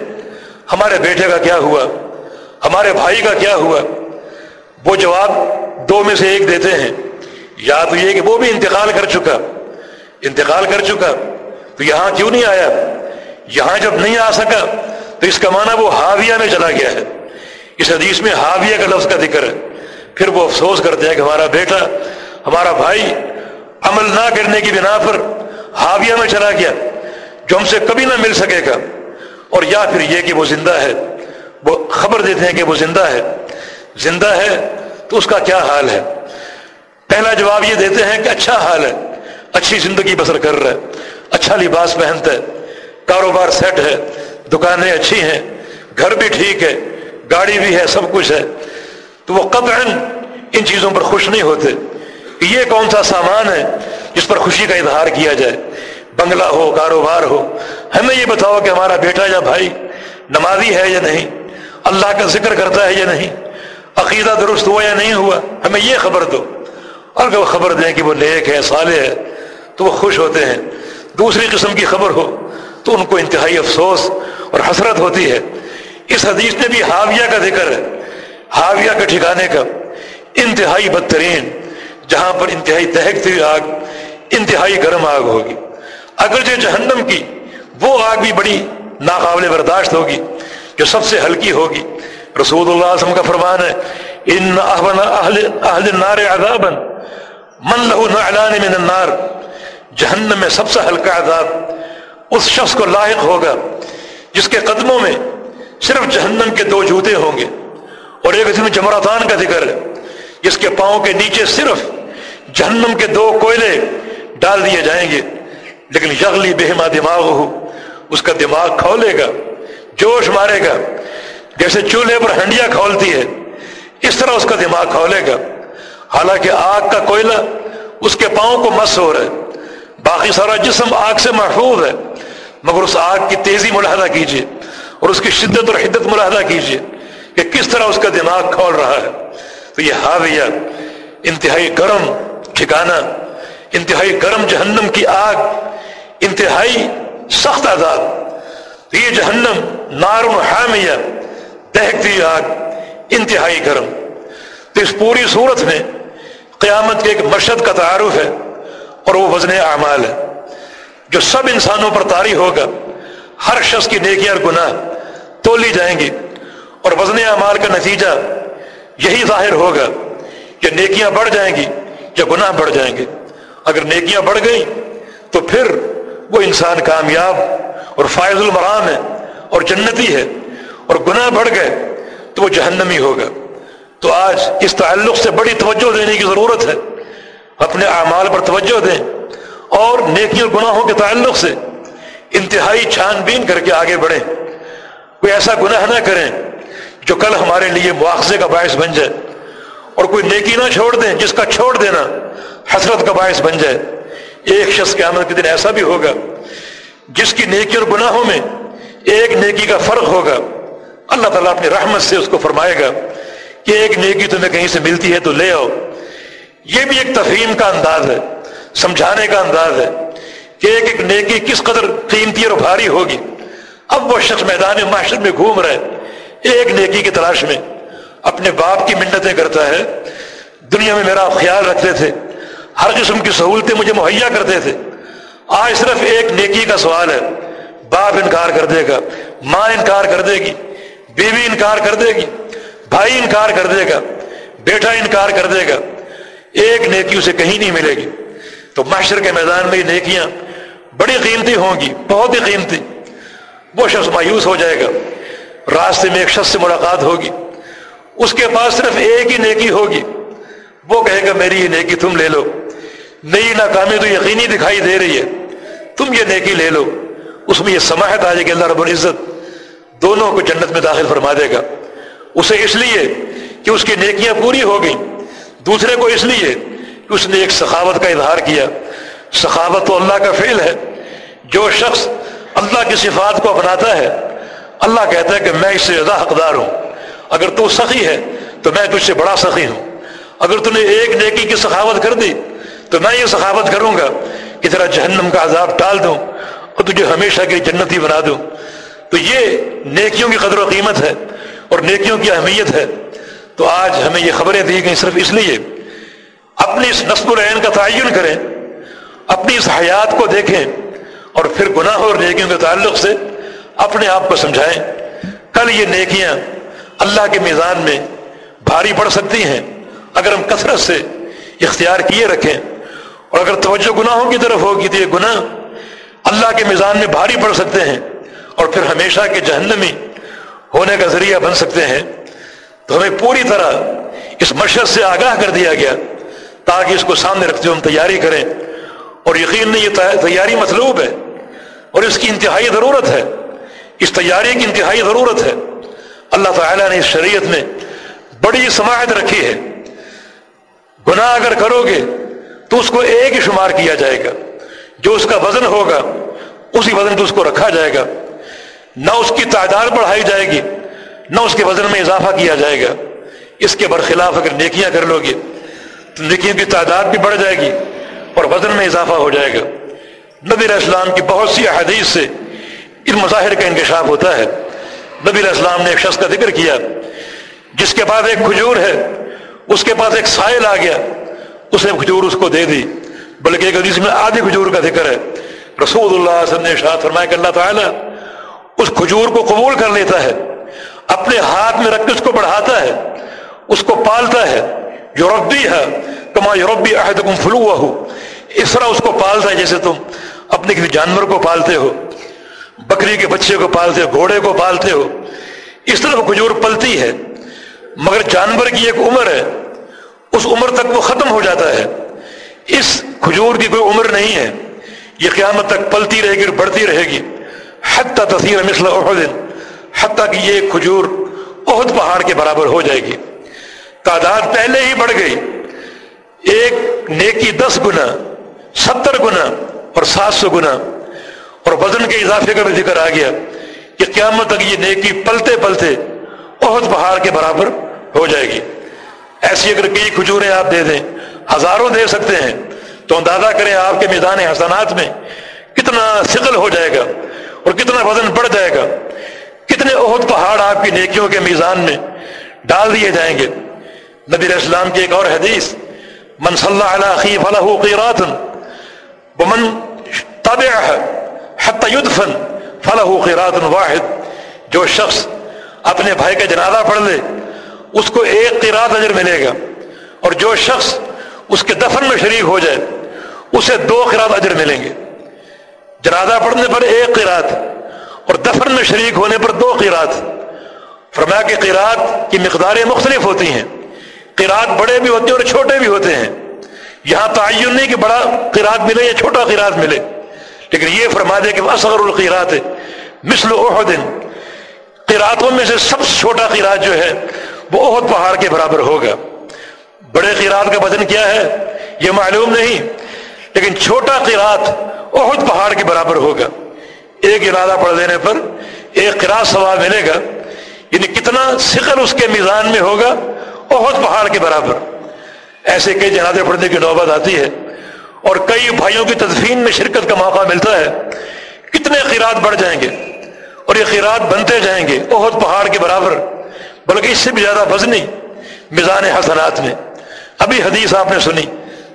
ہمارے بیٹے کا کیا ہوا؟ ہمارے بھائی کا کیا ہوا؟ وہ جواب دو میں سے ایک دیتے ہیں۔ یا تو یہ کہ وہ بھی انتقال کر چکا۔ انتقال کر چکا۔ تو یہاں کیوں نہیں آیا؟ یہاں جب نہیں آ سکا، تو اس کا معنی وہ ہاویہ میں چلا گیا ہے۔ اس حدیث میں ہاویہ کا لفظ کا ذکر ہے۔ پھر وہ افسوس کرتے ہیں کہ ہمارا بیٹا، ہمارا بھائی عمل نہ کرنے کی بنا پر ہاویہ میں چلا گیا۔ جو ہم سے کبھی نہ مل سکے گا۔ اور یا پھر یہ کہ وہ زندہ ہے، وہ خبر دیتے ہیں کہ وہ زندہ ہے۔ زندہ ہے تو اس کا کیا حال ہے؟ پہلا جواب یہ دیتے ہیں کہ اچھا حال ہے۔ اچھی زندگی بسر کر رہا ہے۔ اچھا لباس پہنتا ہے۔ کاروبار سیٹ ہے۔ دکانیں اچھی ہیں۔ گھر بھی ٹھیک ہے۔ گاڑی بھی ہے۔ سب کچھ ہے۔ تو وہ قطعا ان چیزوں پر خوش نہیں ہوتے۔ کہ یہ کون سا سامان ہے جس پر خوشی کا اظہار کیا جائے؟ بنگلہ ہو، کاروبار ہو، ہمیں یہ بتاؤ کہ ہمارا بیٹا یا بھائی نمازی ہے یا نہیں؟ اللہ کا ذکر کرتا ہے یا نہیں؟ عقیدہ درست ہوا یا نہیں ہوا؟ ہمیں یہ خبر دو۔ اور اگر وہ خبر دیں کہ وہ نیک ہے، صالح ہے، تو وہ خوش ہوتے ہیں۔ دوسری قسم کی خبر ہو تو ان کو انتہائی افسوس اور حسرت ہوتی ہے۔ اس حدیث میں بھی حاویہ کا ذکر ہے۔ حاویہ کے ٹھکانے کا انتہائی بدترین، جہاں پر انتہائی دہکتی آگ، انتہائی گرم آگ ہوگی۔ اگرچہ جہنم کی وہ آگ بھی بڑی ناقابل برداشت ہوگی، جو سب سے ہلکی ہوگی۔ رسول اللہ علیہ وسلم کا فرمان ہے، ان اہل النار عذابا من له نعلان من النار. جہنم میں سب سے ہلکا عذاب اس شخص کو لاحق ہوگا، جس کے قدموں میں صرف جہنم کے دو جوتے ہوں گے۔ اور ایک اسم جمراتان کا ذکر ہے، جس کے پاؤں کے نیچے صرف جہنم کے دو کوئلے ڈال دیے جائیں گے۔ لیکن یغلی بہما دماغ ہو اس کا دماغ کھولے گا، جوش مارے گا، جیسے چولہے پر ہنڈیا کھولتی ہے اس طرح اس کا دماغ کھولے گا۔ حالانکہ آگ کا کوئلہ اس کے پاؤں کو مس ہو رہا ہے، باقی سارا جسم آگ سے محفوظ ہے، مگر اس آگ کی تیزی ملاحدہ کیجیے اور اس کی شدت اور حدت ملاحدہ کیجیے کہ کس طرح اس کا دماغ کھول رہا ہے۔ تو یہ حاویہ، انتہائی گرم ٹھکانا انتہائی گرم جہنم کی آگ انتہائی سخت آزاد تو یہ جہنم نار حامیہ دہکتی آگ، انتہائی گرم۔ تو اس پوری صورت میں قیامت کے ایک مرشد کا تعارف ہے اور وہ وزن اعمال ہے۔ جو سب انسانوں پر طاری ہوگا، ہر شخص کی نیکی اور گناہ تولی جائیں گی اور وزن اعمال کا نتیجہ یہی ظاہر ہوگا کہ نیکیاں بڑھ جائیں گی یا گناہ بڑھ جائیں گے۔ اگر نیکیاں بڑھ گئیں تو پھر وہ انسان کامیاب اور فائز المرام ہے اور جنتی ہے اور گناہ بڑھ گئے تو وہ جہنمی ہوگا۔ تو آج اس تعلق سے بڑی توجہ دینے کی ضرورت ہے۔ اپنے اعمال پر توجہ دیں اور نیکی اور گناہوں کے تعلق سے انتہائی چھان بین کر کے آگے بڑھیں۔ کوئی ایسا گناہ نہ کریں جو کل ہمارے لیے مواخذے کا باعث بن جائے اور کوئی نیکی نہ چھوڑ دیں جس کا چھوڑ دینا حسرت کا باعث بن جائے۔ ایک شخص کے کے دن ایسا بھی ہوگا جس کی نیکی اور گناہوں میں ایک نیکی کا فرق ہوگا۔ اللہ تعالیٰ اپنی رحمت سے اس کو فرمائے گا کہ ایک نیکی تمہیں کہیں سے ملتی ہے تو لے آؤ۔ یہ بھی ایک تفہیم کا انداز ہے، سمجھانے کا انداز ہے کہ ایک ایک نیکی کس قدر قیمتی اور بھاری ہوگی۔ اب وہ شخص میدان معاشر میں گھوم رہے ایک نیکی کی تلاش میں اپنے باپ کی منتیں کرتا ہے۔ دنیا میں میرا خیال رکھتے تھے۔ ہر قسم کی سہولتیں مجھے مہیا کرتے تھے۔ آج صرف ایک نیکی کا سوال ہے۔ باپ انکار کر دے گا، ماں انکار کر دے گی، بیوی انکار کر دے گی، بھائی انکار کر دے گا، بیٹا انکار کر دے گا۔ ایک نیکی اسے کہیں نہیں ملے گی۔ تو معاشر کے میدان میں یہ نیکیاں بڑی قیمتی ہوں گی، بہت ہی قیمتی۔ وہ شخص مایوس ہو جائے گا۔ راستے میں ایک شخص سے ملاقات ہوگی۔ اس کے پاس صرف ایک ہی نیکی ہوگی۔ وہ کہے گا، میری یہ نیکی تم لے لو۔ نئی ناکامی تو یقینی دکھائی دے رہی ہے۔ تم یہ نیکی لے لو۔ اس میں یہ سماحت آ جائے گی اللہ رب العزت دونوں کو جنت میں داخل فرما دے گا۔ اسے اس لیے کہ اس کی نیکیاں پوری ہو گئیں۔ دوسرے کو اس لیے کہ اس نے ایک سخاوت کا اظہار کیا۔ سخاوت تو اللہ کا فعل ہے۔ جو شخص اللہ کی صفات کو اپناتا ہے، اللہ کہتا ہے کہ میں اس سے زیادہ حقدار ہوں۔ اگر تو سخی ہے، تو میں تجھ سے بڑا سخی ہوں۔ اگر تم نے ایک نیکی کی سخاوت کر دی تو میں یہ سخاوت کروں گا کہ تیرا جہنم کا عذاب ٹال دوں اور تجھے ہمیشہ کی جنتی بنا دوں۔ تو یہ نیکیوں کی قدر و قیمت ہے اور نیکیوں کی اہمیت ہے۔ تو آج ہمیں یہ خبریں دی گئیں صرف اس لیے۔ اپنی اس نصب العین کا تعین کریں، اپنی اس حیات کو دیکھیں اور پھر گناہ اور نیکیوں کے تعلق سے اپنے آپ کو سمجھائیں۔ کل یہ نیکیاں اللہ کے میزان میں بھاری پڑ سکتی ہیں۔ اگر ہم کثرت سے اختیار کیے رکھیں اور اگر توجہ گناہوں کی طرف ہوگی تو یہ گناہ اللہ کے میزان میں بھاری پڑ سکتے ہیں اور پھر ہمیشہ کے جہنمی ہونے کا ذریعہ بن سکتے ہیں۔ تو ہمیں پوری طرح اس مشرق سے آگاہ کر دیا گیا تاکہ اس کو سامنے رکھتے ہوئے ہم تیاری کریں۔ اور یقین نہیں یہ تیاری مطلوب ہے اور اس کی انتہائی ضرورت ہے۔ اس تیاری کی انتہائی ضرورت ہے۔ اللہ تعالیٰ نے اس شریعت میں بڑی سماعت رکھی ہے۔ گناہ اگر کرو گے تو اس کو ایک ہی شمار کیا جائے گا۔ جو اس کا وزن ہوگا، اسی وزن پہ اس کو رکھا جائے گا۔ نہ اس کی تعداد بڑھائی جائے گی، نہ اس کے وزن میں اضافہ کیا جائے گا۔ اس کے برخلاف اگر نیکیاں کر لو گے، تو نیکیوں کی تعداد بھی بڑھ جائے گی اور وزن میں اضافہ ہو جائے گا۔ نبی علیہ السلام کی بہت سی احادیث سے ان مظاہر کا انکشاف ہوتا ہے۔ نبی علیہ السلام نے ایک شخص کا ذکر کیا، جس کے پاس ایک کھجور ہے، اس کے پاس ایک سائل آ گیا۔ اس نے کھجور اس کو دے دی۔ بلکہ ایک حدیث میں آدھی کھجور کا ذکر ہے۔ رسول اللہ علیہ وسلم نے شاہ فرمایا کہ اللہ تعالیٰ اس کھجور کو قبول کر لیتا ہے، اپنے ہاتھ میں رکھ کے اس کو بڑھاتا ہے، اس کو پالتا ہے۔ یوربی ہے کما یوربی عہد کم فلو ہو اس طرح اس کو پالتا ہے جیسے تم اپنے کسی جانور کو پالتے ہو، بکری کے بچے کو پالتے ہو، گھوڑے کو پالتے ہو۔ اس طرح کھجور پلتی ہے، مگر جانور کی ایک عمر ہے۔ اس عمر تک وہ ختم ہو جاتا ہے۔ اس کھجور کی کوئی عمر نہیں ہے۔ یہ قیامت تک پلتی رہے گی اور بڑھتی رہے گی۔ حتیٰ تصیر مثل احد، حتیٰ کہ یہ کھجور عہد پہاڑ کے برابر ہو جائے گی۔ تعداد پہلے ہی بڑھ گئی۔ ایک نیکی دس گنا، ستر گنا اور سات سو گنا۔ اور وزن کے اضافے کا بھی ذکر آ گیا کہ قیامت تک یہ نیکی پلتے پلتے عہد پہاڑ کے برابر ہو جائے گی۔ ایسی اگر کئی کھجوریں آپ دے دیں، ہزاروں دے سکتے ہیں، تو اندازہ کریں آپ کے میدان حسنات میں کتنا ثقل ہو جائے گا اور کتنا وزن بڑھ جائے گا۔ کتنے عہد پہاڑ آپ کی نیکیوں کے میزان میں ڈال دیے جائیں گے۔ نبی علیہ السلام کی ایک اور حدیث، من صلی علی فلہ قیرات، ومن حتی یدفن قیرات واحد. جو شخص اپنے بھائی کا جنازہ پڑھ لے اس کو ایک قیرات اجر ملے گا اور جو شخص اس کے دفن میں شریک ہو جائے، اسے دو قرات اجر ملیں گے۔ جنازہ پڑھنے پر ایک قرات اور دفن میں شریک ہونے پر دو قرات فرمایا کہ قرات کی مقداریں مختلف ہوتی ہیں۔ قرات بڑے بھی ہوتے ہیں اور چھوٹے بھی ہوتے ہیں۔ یہاں تعین نہیں کہ بڑا قرات ملے یا چھوٹا قرات ملے، لیکن یہ فرما دے کہ اصغر القیرات مثل احد۔ قراتوں میں سے سب سے چھوٹا قرات جو ہے وہ پہاڑ کے برابر ہوگا۔ بڑے قرات کا وزن کیا ہے؟ یہ معلوم نہیں، لیکن چھوٹا قرات احد پہاڑ کے برابر ہوگا۔ ایک ارادہ پڑھ دینے پر ایک قرات ثواب ملے گا۔ یعنی کتنا سکل اس کے میزان میں ہوگا احد پہاڑ کے برابر۔ ایسے کئی جنازے پڑھنے کی نوبت آتی ہے اور کئی بھائیوں کی تدفین میں شرکت کا موقع ملتا ہے۔ کتنے قرات بڑھ جائیں گے اور یہ قرات بنتے جائیں گے احد پہاڑ کے برابر۔ بلکہ اس سے بھی زیادہ وزنی میزان حسنات میں ابھی حدیث آپ نے سنی۔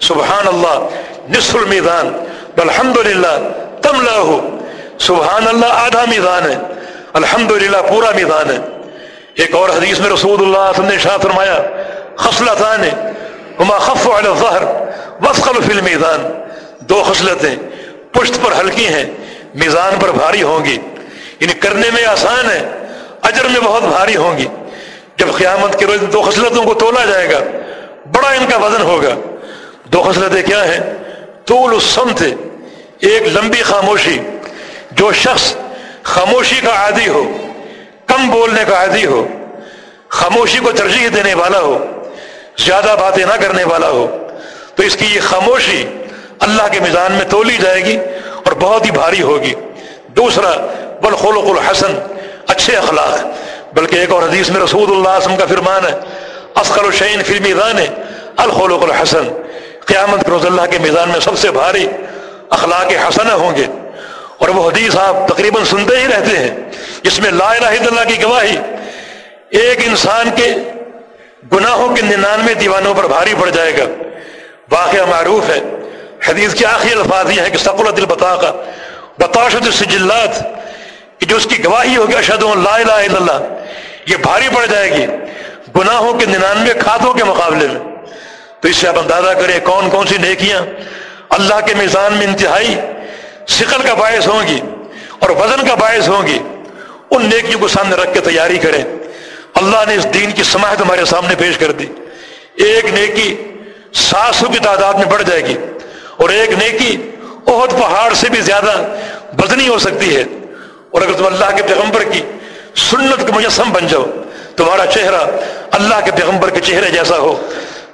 سبحان اللہ نصف المیزان الحمد للہ تم لاہو سبحان اللہ آدھا میزان ہے۔ الحمد پورا میزان ہے۔ ایک اور حدیث میں رسول اللہ صلی اللہ علیہ وسلم نے شاہ فرمایا، خصلتان ہما خف علی الظہر وثقل فی المیزان۔ دو خصلتیں پشت پر ہلکی ہیں، میزان پر بھاری ہوں گی۔ یعنی کرنے میں آسان ہے، اجر میں بہت بھاری ہوں گی۔ جب قیامت کے روز دو خصلتوں کو تولا جائے گا، بڑا ان کا وزن ہوگا۔ دو خصلتیں کیا ہیں؟ طول السمت ایک لمبی خاموشی۔ جو شخص خاموشی کا عادی ہو، کم بولنے کا عادی ہو، خاموشی کو ترجیح دینے والا ہو، زیادہ باتیں نہ کرنے والا ہو، تو اس کی یہ خاموشی اللہ کے میزان میں تولی جائے گی اور بہت ہی بھاری ہوگی۔ دوسرا بالخلق الحسن، اچھے اخلاق۔ بلکہ ایک اور حدیث میں رسول اللہ وسلم کا فرمان ہے اسقر الشعین فی میدان الخلق الحسن۔ قیامت روز اللہ کے میدان میں سب سے بھاری اخلاق حسن ہوں گے۔ اور وہ حدیث آپ تقریباً سنتے ہی رہتے ہیں۔ جس میں لا الہ الا اللہ کی گواہی، ایک انسان کے گناہوں کے ننانوے دیوانوں پر بھاری پڑ جائے گا۔ واقعہ معروف ہے۔ حدیث کے آخری الفاظ یہ ہے کہ سکول دل کا سجلات کہ جو اس کی گواہی ہوگی اشد لا الہ الا اللہ، یہ بھاری پڑ جائے گی۔ گناہوں کے ننانوے کھاتوں کے مقابلے میں۔ تو اس سے آپ اندازہ کریں کون کون سی نیکیاں اللہ کے میزان میں انتہائی شکل کا باعث ہوں گی اور وزن کا باعث ہوں گی۔ ان نیکیوں کو سامنے رکھ کے تیاری کریں۔ اللہ نے اس دین کی سماعت ہمارے سامنے پیش کر دی۔ ایک نیکی سات سو کی تعداد میں بڑھ جائے گی اور ایک نیکی بہت پہاڑ سے بھی زیادہ بدنی ہو سکتی ہے۔ اور اگر تم اللہ کے پیغمبر کی سنت کے مجسم بن جاؤ، تمہارا چہرہ اللہ کے پیغمبر کے چہرے جیسا ہو،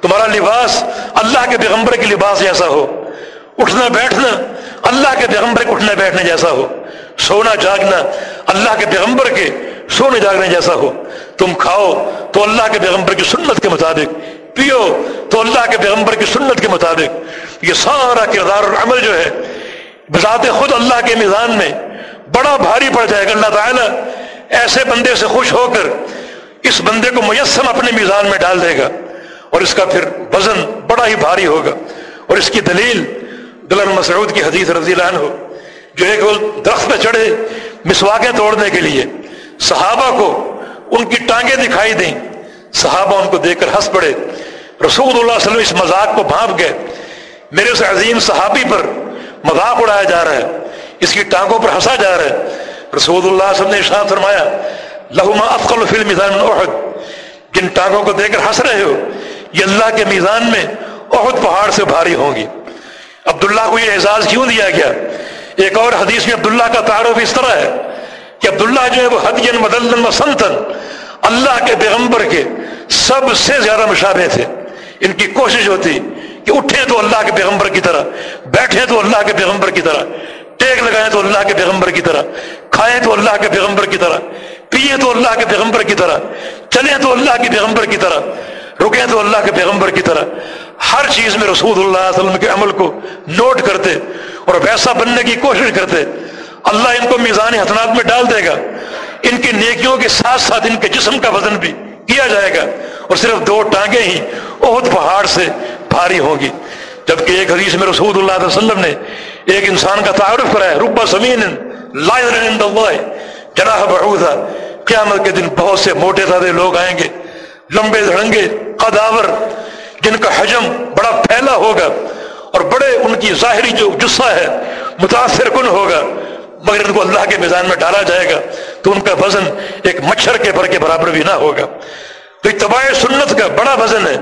تمہارا لباس اللہ کے پیغمبر کے لباس جیسا ہو، اٹھنا بیٹھنا اللہ کے پیغمبر کے اٹھنے بیٹھنے جیسا ہو، سونا جاگنا اللہ کے پیغمبر کے سونے جاگنے جیسا ہو، تم کھاؤ تو اللہ کے پیغمبر کی سنت کے مطابق، پیو تو اللہ کے پیغمبر کی سنت کے مطابق، یہ سارا کردار اور عمل جو ہے، بذات خود اللہ کے میزان میں بڑا بھاری پڑ جائے گا، اللہ تعالیٰ ایسے بندے سے خوش ہو کر اس بندے کو میسم اپنے میزان میں ڈال دے گا اور اس کا پھر وزن بڑا ہی بھاری ہوگا۔ اور اس کی دلیل دلن مسعود کی حدیث رضی اللہ عنہ، جو ایک درخت پہ چڑھے مسواکیں توڑنے کے لیے۔ صحابہ کو ان کی ٹانگیں دکھائی دیں۔ صحابہ ان کو دیکھ کر ہنس پڑے۔ رسول اللہ علیہ وسلم اس مذاق کو بھانپ گئے۔ میرے سے عظیم صحابی پر مذاق اڑایا جا رہا ہے۔ اس کی ٹانگوں پر ہنسا جا رہا ہے۔ رسول اللہ صلی اللہ علیہ وسلم نے ارشاد فرمایا لہما افقل فی المیزان احد۔ جن ٹانگوں کو دیکھ کر ہنس رہے ہو، یہ اللہ کے میزان میں احد پہاڑ سے بھاری ہوں گی۔ عبداللہ کو یہ اعزاز کیوں دیا گیا؟ ایک اور حدیث میں عبداللہ کا تعارف اس طرح ہے کہ عبداللہ جو ہے وہ حدین مدلن و سنتن، اللہ کے پیغمبر کے سب سے زیادہ مشابہ تھے۔ ان کی کوشش ہوتی کہ اٹھیں تو اللہ کے پیغمبر کی طرح، بیٹھیں تو اللہ کے پیغمبر کی طرح۔ ٹیک لگائیں تو اللہ کے پیغمبر کی طرح، کھائیں تو اللہ کے پیغمبر کی طرح، پیئیں تو اللہ کے پیغمبر کی طرح، چلیں تو اللہ کے پیغمبر کی طرح، رکیں تو اللہ کے پیغمبر کی طرح۔ ہر چیز میں رسول اللہ علیہ وسلم کے عمل کو نوٹ کرتے اور ویسا بننے کی کوشش کرتے۔ اللہ ان کو میزان حسنات میں ڈال دے گا۔ ان کی نیکیوں کے ساتھ ساتھ ان کے جسم کا وزن بھی کیا جائے گا۔ اور صرف دو ٹانگیں ہی بہت پہاڑ سے بھاری ہوں گی۔ جبکہ ایک حدیث میں رسول اللہ علیہ وسلم نے ایک انسان کا تعارف کرایا ربا سمین جناح بعوضہ، قیامت کے دن بہت سے موٹے دادے لوگ آئیں گے، لمبے دھڑنگے، قداور، جن کا حجم بڑا پھیلا ہوگا اور بڑے ان کی ظاہری جو جسہ ہے، متاثر کن ہوگا، مگر ان کو اللہ کے میدان میں ڈالا جائے گا، تو ان کا وزن ایک مچھر کے بھر کے برابر بھی نہ ہوگا۔ تو اتباع سنت کا بڑا وزن ہے۔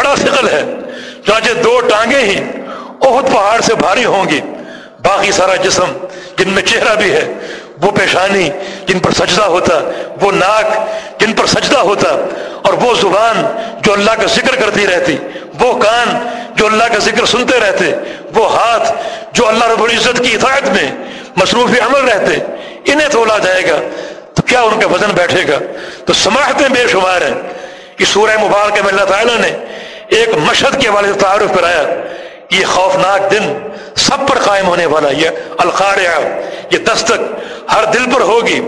بڑا فکل ہے۔ چاچے دو ٹانگیں ہی بہت پہاڑ سے بھاری ہوں گی۔ باقی سارا جسم جن میں چہرہ بھی ہے، وہ پیشانی جن پر سجدہ ہوتا، وہ ناک جن پر سجدہ ہوتا، اور وہ زبان جو اللہ کا ذکر کرتی رہتی، وہ کان جو اللہ کا ذکر سنتے رہتے، وہ ہاتھ جو اللہ رب العزت کی اطاعت میں مصروف عمل رہتے، انہیں تولا جائے گا۔ تو کیا ان کا وزن بیٹھے گا؟ تو سماحتیں بے شمار ہیں۔ کہ سورہ مبارک میں اللہ تعالیٰ نے ایک مشہد کے والے تعارف کرایا یہ خوفناک دن سب پر قائم ہونے والا، یہ القاریہ یہ دستک ہر دل پر ہوگی،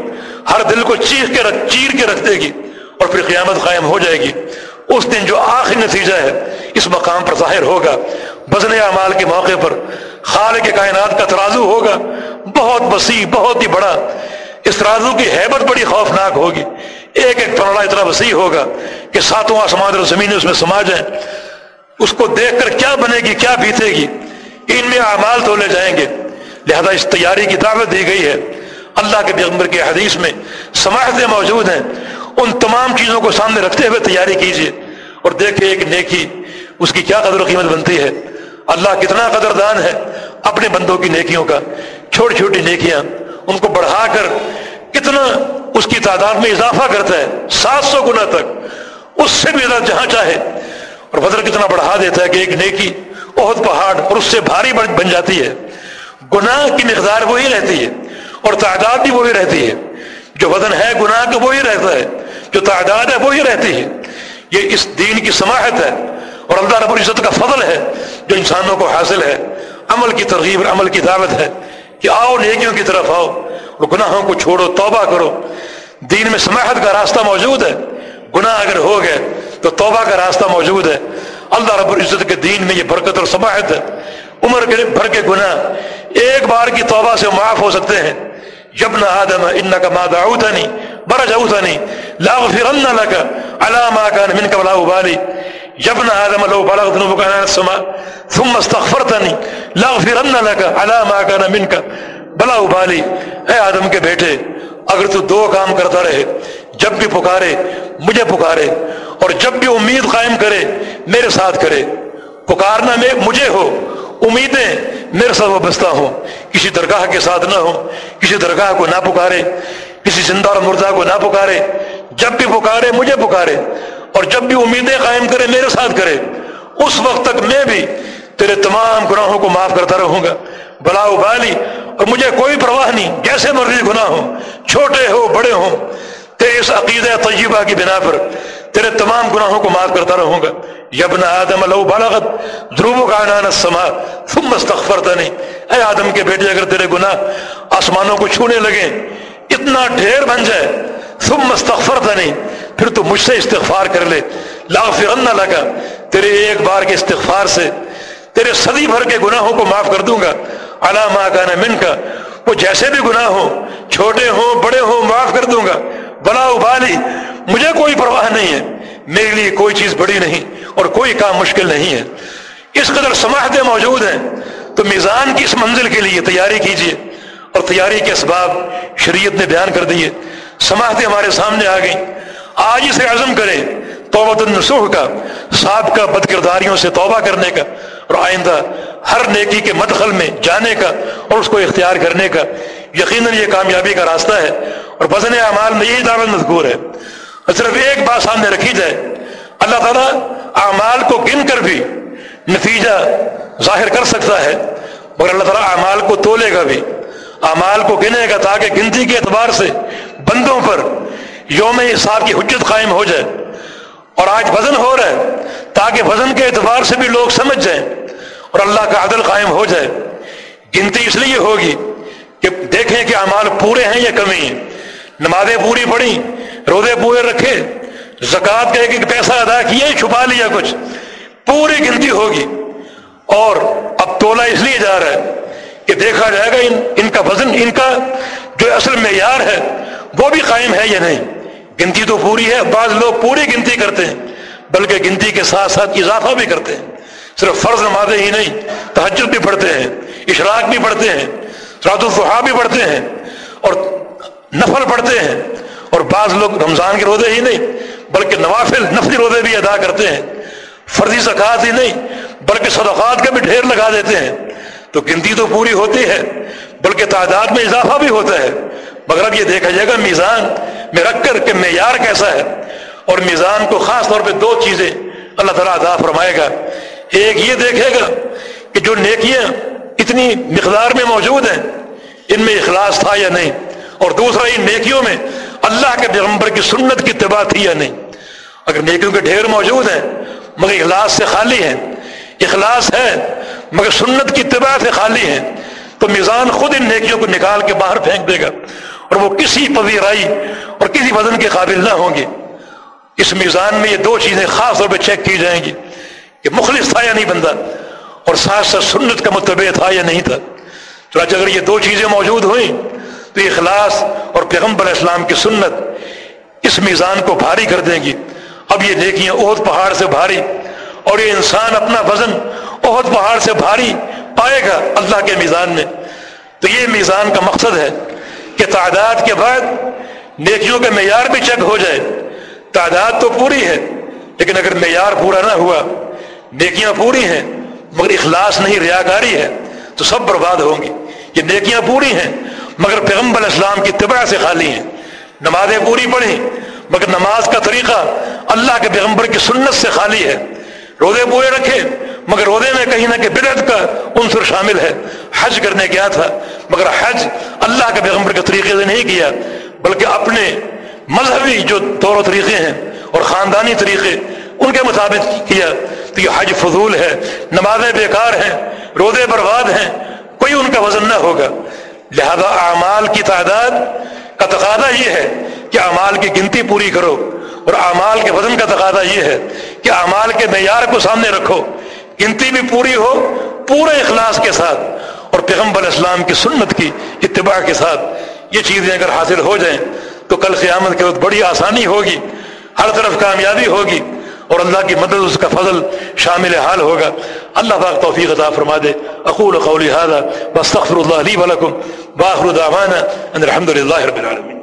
ہر دل کو چیخ کے رکھ، چیر کے رکھ دے گی اور پھر قیامت قائم ہو جائے گی۔ اس دن جو آخری نتیجہ ہے، اس مقام پر ظاہر ہوگا۔ بزن اعمال کے موقع پر خال کے کائنات کا ترازو ہوگا۔ بہت وسیع، بہت ہی بڑا اس کی حیبت بڑی خوفناک ہوگی۔ ایک ایک پرڑا اتنا وسیع ہوگا کہ ساتوں آسمان اور زمین اس میں سما جائیں۔ اس کو دیکھ کر کیا بنے گی، کیا بیتے گی؟ ان میں اعمال تو لے جائیں گے۔ لہذا اس تیاری کی دعوت دی گئی ہے۔ اللہ کے پیغمبر کے حدیث میں سماعتیں موجود ہیں۔ ان تمام چیزوں کو سامنے رکھتے ہوئے تیاری کیجیے اور دیکھیں ایک نیکی، اس کی کیا قدر و قیمت بنتی ہے۔ اللہ کتنا قدردان ہے اپنے بندوں کی نیکیوں کا۔ چھوٹی چھوٹی نیکیاں۔ ان کو بڑھا کر کتنا اس کی تعداد میں اضافہ کرتا ہے، سات سو گنا تک، اس سے بھی زیادہ جہاں چاہے۔ اور بدر کتنا بڑھا دیتا ہے کہ ایک نیکی، بہت پہاڑ اور اس سے بھاری بن جاتی ہے۔ گناہ کی مقدار وہی رہتی ہے اور تعداد بھی وہی رہتی ہے۔ جو وزن ہے، گناہ کا وہی رہتا ہے۔ جو تعداد ہے، وہی رہتی ہے۔ یہ اس دین کی سماحت ہے اور اللہ رب العزت کا فضل ہے۔ جو انسانوں کو حاصل ہے، عمل کی ترغیب اور عمل کی دعوت ہے۔ کہ آؤ نیکیوں کی طرف آؤ، اور گناہوں کو چھوڑو، توبہ کرو۔ دین میں سماحت کا راستہ موجود ہے۔ گناہ اگر ہو گئے تو توبہ کا راستہ موجود ہے۔ اللہ رب العزت کے دین میں یہ برکت اور سماحت ہے۔ عمر کے بھر کے گناہ ایک بار کی توبہ سے معاف ہو سکتے ہیں۔ جب نہ آدم ان کا مادا اوتا نہیں برا جاؤتا نہیں لاغ فرن لگا علامہ کا من کا بلا ابالی۔ جب نہ آدم، لو بلا کا سما ثم استغفرتنی لاغ فرن لگا علامہ کا من کا بلا ابالی اے آدم کے بیٹے، اگر تو دو کام کرتا رہے، جب بھی پکارے، مجھے پکارے، اور جب بھی امید قائم کرے، میرے ساتھ کرے، پکارنا میں مجھے ہو، امیدیں میرے ساتھ وابستہ ہوں، کسی درگاہ کے ساتھ نہ ہو کسی درگاہ کو نہ پکارے، کسی زندہ اور مردہ کو نہ پکارے، جب بھی پکارے، مجھے پکارے اور جب بھی امیدیں قائم کرے، میرے ساتھ کرے، اس وقت تک میں بھی تیرے تمام گناہوں کو معاف کرتا رہوں گا۔ بلا ابالی، اور مجھے کوئی پرواہ نہیں، جیسے مرضی گناہ ہو چھوٹے ہو بڑے ہوں، تیرے اس عقیدہ طیبہ کی بنا پر تیرے تمام گناہوں کو معاف کرتا رہوں گا۔ یبن آدم، لو بالغت ضرور کا عنان سما تم مستقفرتا نہیں اے آدم کے بیٹے، اگر تیرے گناہ آسمانوں کو چھونے لگے اتنا ڈھیر بن جائے تم مستقفرتا نہیں پھر تو مجھ سے استغفار کر لے۔ لا فرن لگا تیرے ایک بار کے استغفار سے تیرے صدی بھر کے گناہوں کو معاف کر دوں گا۔ علامہ کا من کا وہ جیسے بھی گناہ ہو چھوٹے ہوں، بڑے ہوں، معاف کر دوں گا۔ بلا ابالی، مجھے کوئی پرواہ نہیں ہے۔ میرے لیے کوئی چیز بڑی نہیں اور کوئی کام مشکل نہیں ہے۔ اس قدر سماحتیں موجود ہیں۔ تو میزان کی اس منزل کے لیے تیاری کیجیے اور تیاری کے اسباب شریعت نے بیان کر دیے۔ سماحتیں ہمارے سامنے آ گئیں۔ آج اسے عزم کریں توبت النسوح کا سابقہ بد کرداریوں سے توبہ کرنے کا اور آئندہ ہر نیکی کے مدخل میں جانے کا اور اس کو اختیار کرنے کا۔ یقیناً یہ کامیابی کا راستہ ہے اور وزن اعمال میں یہی دعوت مذکور ہے۔ صرف ایک بات سامنے رکھی جائے، اللہ تعالیٰ اعمال کو گن کر بھی نتیجہ ظاہر کر سکتا ہے، مگر اللہ تعالیٰ اعمال کو تولے گا بھی۔ اعمال کو گنے گا تاکہ گنتی کے اعتبار سے بندوں پر یوم حساب کی حجت قائم ہو جائے اور آج وزن ہو رہا ہے، تاکہ وزن کے اعتبار سے بھی لوگ سمجھ جائیں اور اللہ کا عدل قائم ہو جائے۔ گنتی اس لیے ہوگی کہ دیکھیں کہ اعمال پورے ہیں یا کمی ہیں۔ نمازیں پوری پڑی روزے پورے رکھے زکوٰۃ کا ایک ایک پیسہ ادا کیا چھپا لیا کچھ، پوری گنتی ہوگی۔ اور اب تولا اس لیے جا رہا ہے کہ دیکھا جائے گا ان ان کا وزن، ان کا جو اصل معیار ہے، وہ بھی قائم ہے یا نہیں۔ گنتی تو پوری ہے، بعض لوگ پوری گنتی کرتے ہیں، بلکہ گنتی کے ساتھ ساتھ اضافہ بھی کرتے ہیں۔ صرف فرض نمازیں ہی نہیں تحجد بھی پڑھتے ہیں، اشراق بھی پڑھتے ہیں رات الفحا بھی پڑھتے ہیں، اور نفل پڑھتے ہیں۔ اور بعض لوگ رمضان کے روزے ہی نہیں، بلکہ نوافل، نفلی روزے بھی ادا کرتے ہیں۔ فرضی زکوٰۃ ہی نہیں، بلکہ صدقات کا بھی ڈھیر لگا دیتے ہیں۔ تو گنتی تو پوری ہوتی ہے، بلکہ تعداد میں اضافہ بھی ہوتا ہے۔ مگر اب یہ دیکھا جائے گا، میزان میں رکھ کر کہ معیار کیسا ہے اور میزان کو خاص طور پہ دو چیزیں اللہ تعالیٰ ادا فرمائے گا۔ ایک یہ دیکھے گا کہ جو نیکیاں اتنی مقدار میں موجود ہیں، ان میں اخلاص تھا یا نہیں؟ اور دوسرا، ان نیکیوں میں اللہ کے پیغمبر کی سنت کی اتباع تھی یا نہیں؟ اگر نیکیوں کے ڈھیر موجود ہیں، مگر اخلاص سے خالی ہیں۔ اخلاص ہے، مگر سنت کی اتباع سے خالی ہیں۔ تو میزان خود ان نیکیوں کو نکال کے باہر پھینک دے گا۔ اور وہ کسی پذیرائی اور کسی وزن کے قابل نہ ہوں گے۔ اس میزان میں یہ دو چیزیں خاص طور پہ چیک کی جائیں گی کہ مخلص تھا یا نہیں بندہ اور ساتھ ساتھ سنت کا متبع تھا یا نہیں تھا۔ چنانچہ اگر یہ دو چیزیں موجود ہوئیں تو اخلاص اور پیغمبر اسلام کی سنت اس میزان کو بھاری کر دیں گی۔ اب یہ نیکیاں عہد پہاڑ سے بھاری اور یہ انسان اپنا وزن عہد پہاڑ سے بھاری پائے گا اللہ کے میزان میں۔ تو یہ میزان کا مقصد ہے کہ تعداد کے بعد نیکیوں کا معیار بھی چیک ہو جائے۔ تعداد تو پوری ہے، لیکن اگر معیار پورا نہ ہوا، نیکیاں پوری ہیں، مگر اخلاص نہیں، ریاکاری ہے، تو سب برباد ہوں گی یہ نیکیاں پوری ہیں، مگر پیغمبر اسلام کی طبع سے خالی ہیں۔ نمازیں پوری پڑھی مگر نماز کا طریقہ اللہ کے پیغمبر کی سنت سے خالی ہے۔ روزے پورے رکھے مگر روزے میں کہیں نہ کہ بدعت کا عنصر شامل ہے۔ حج کرنے گیا تھا، مگر حج اللہ کے پیغمبر کے طریقے سے نہیں کیا، بلکہ اپنے مذہبی جو طور و طریقے ہیں اور خاندانی طریقے ان کے مطابق کیا۔ تو یہ حج فضول ہے، نمازیں بیکار ہیں، روزے برباد ہیں، کوئی ان کا وزن نہ ہوگا۔ لہذا اعمال کی تعداد کا تقاضا یہ ہے کہ اعمال کی گنتی پوری کرو، اور اعمال کے وزن کا تقاضا یہ ہے کہ اعمال کے معیار کو سامنے رکھو۔ گنتی بھی پوری ہو، پورے اخلاص کے ساتھ اور پیغمبر اسلام کی سنت کی اتباع کے ساتھ یہ چیزیں اگر حاصل ہو جائیں تو کل قیامت کے وقت بڑی آسانی ہوگی، ہر طرف کامیابی ہوگی اور اللہ کی مدد اس کا فضل شامل حال ہوگا۔ اللہ پاک توفیق عطا فرما دے اقول قولی هذا واستغفر الله لي ولكم واخر دعوانا ان الحمد لله رب العالمين۔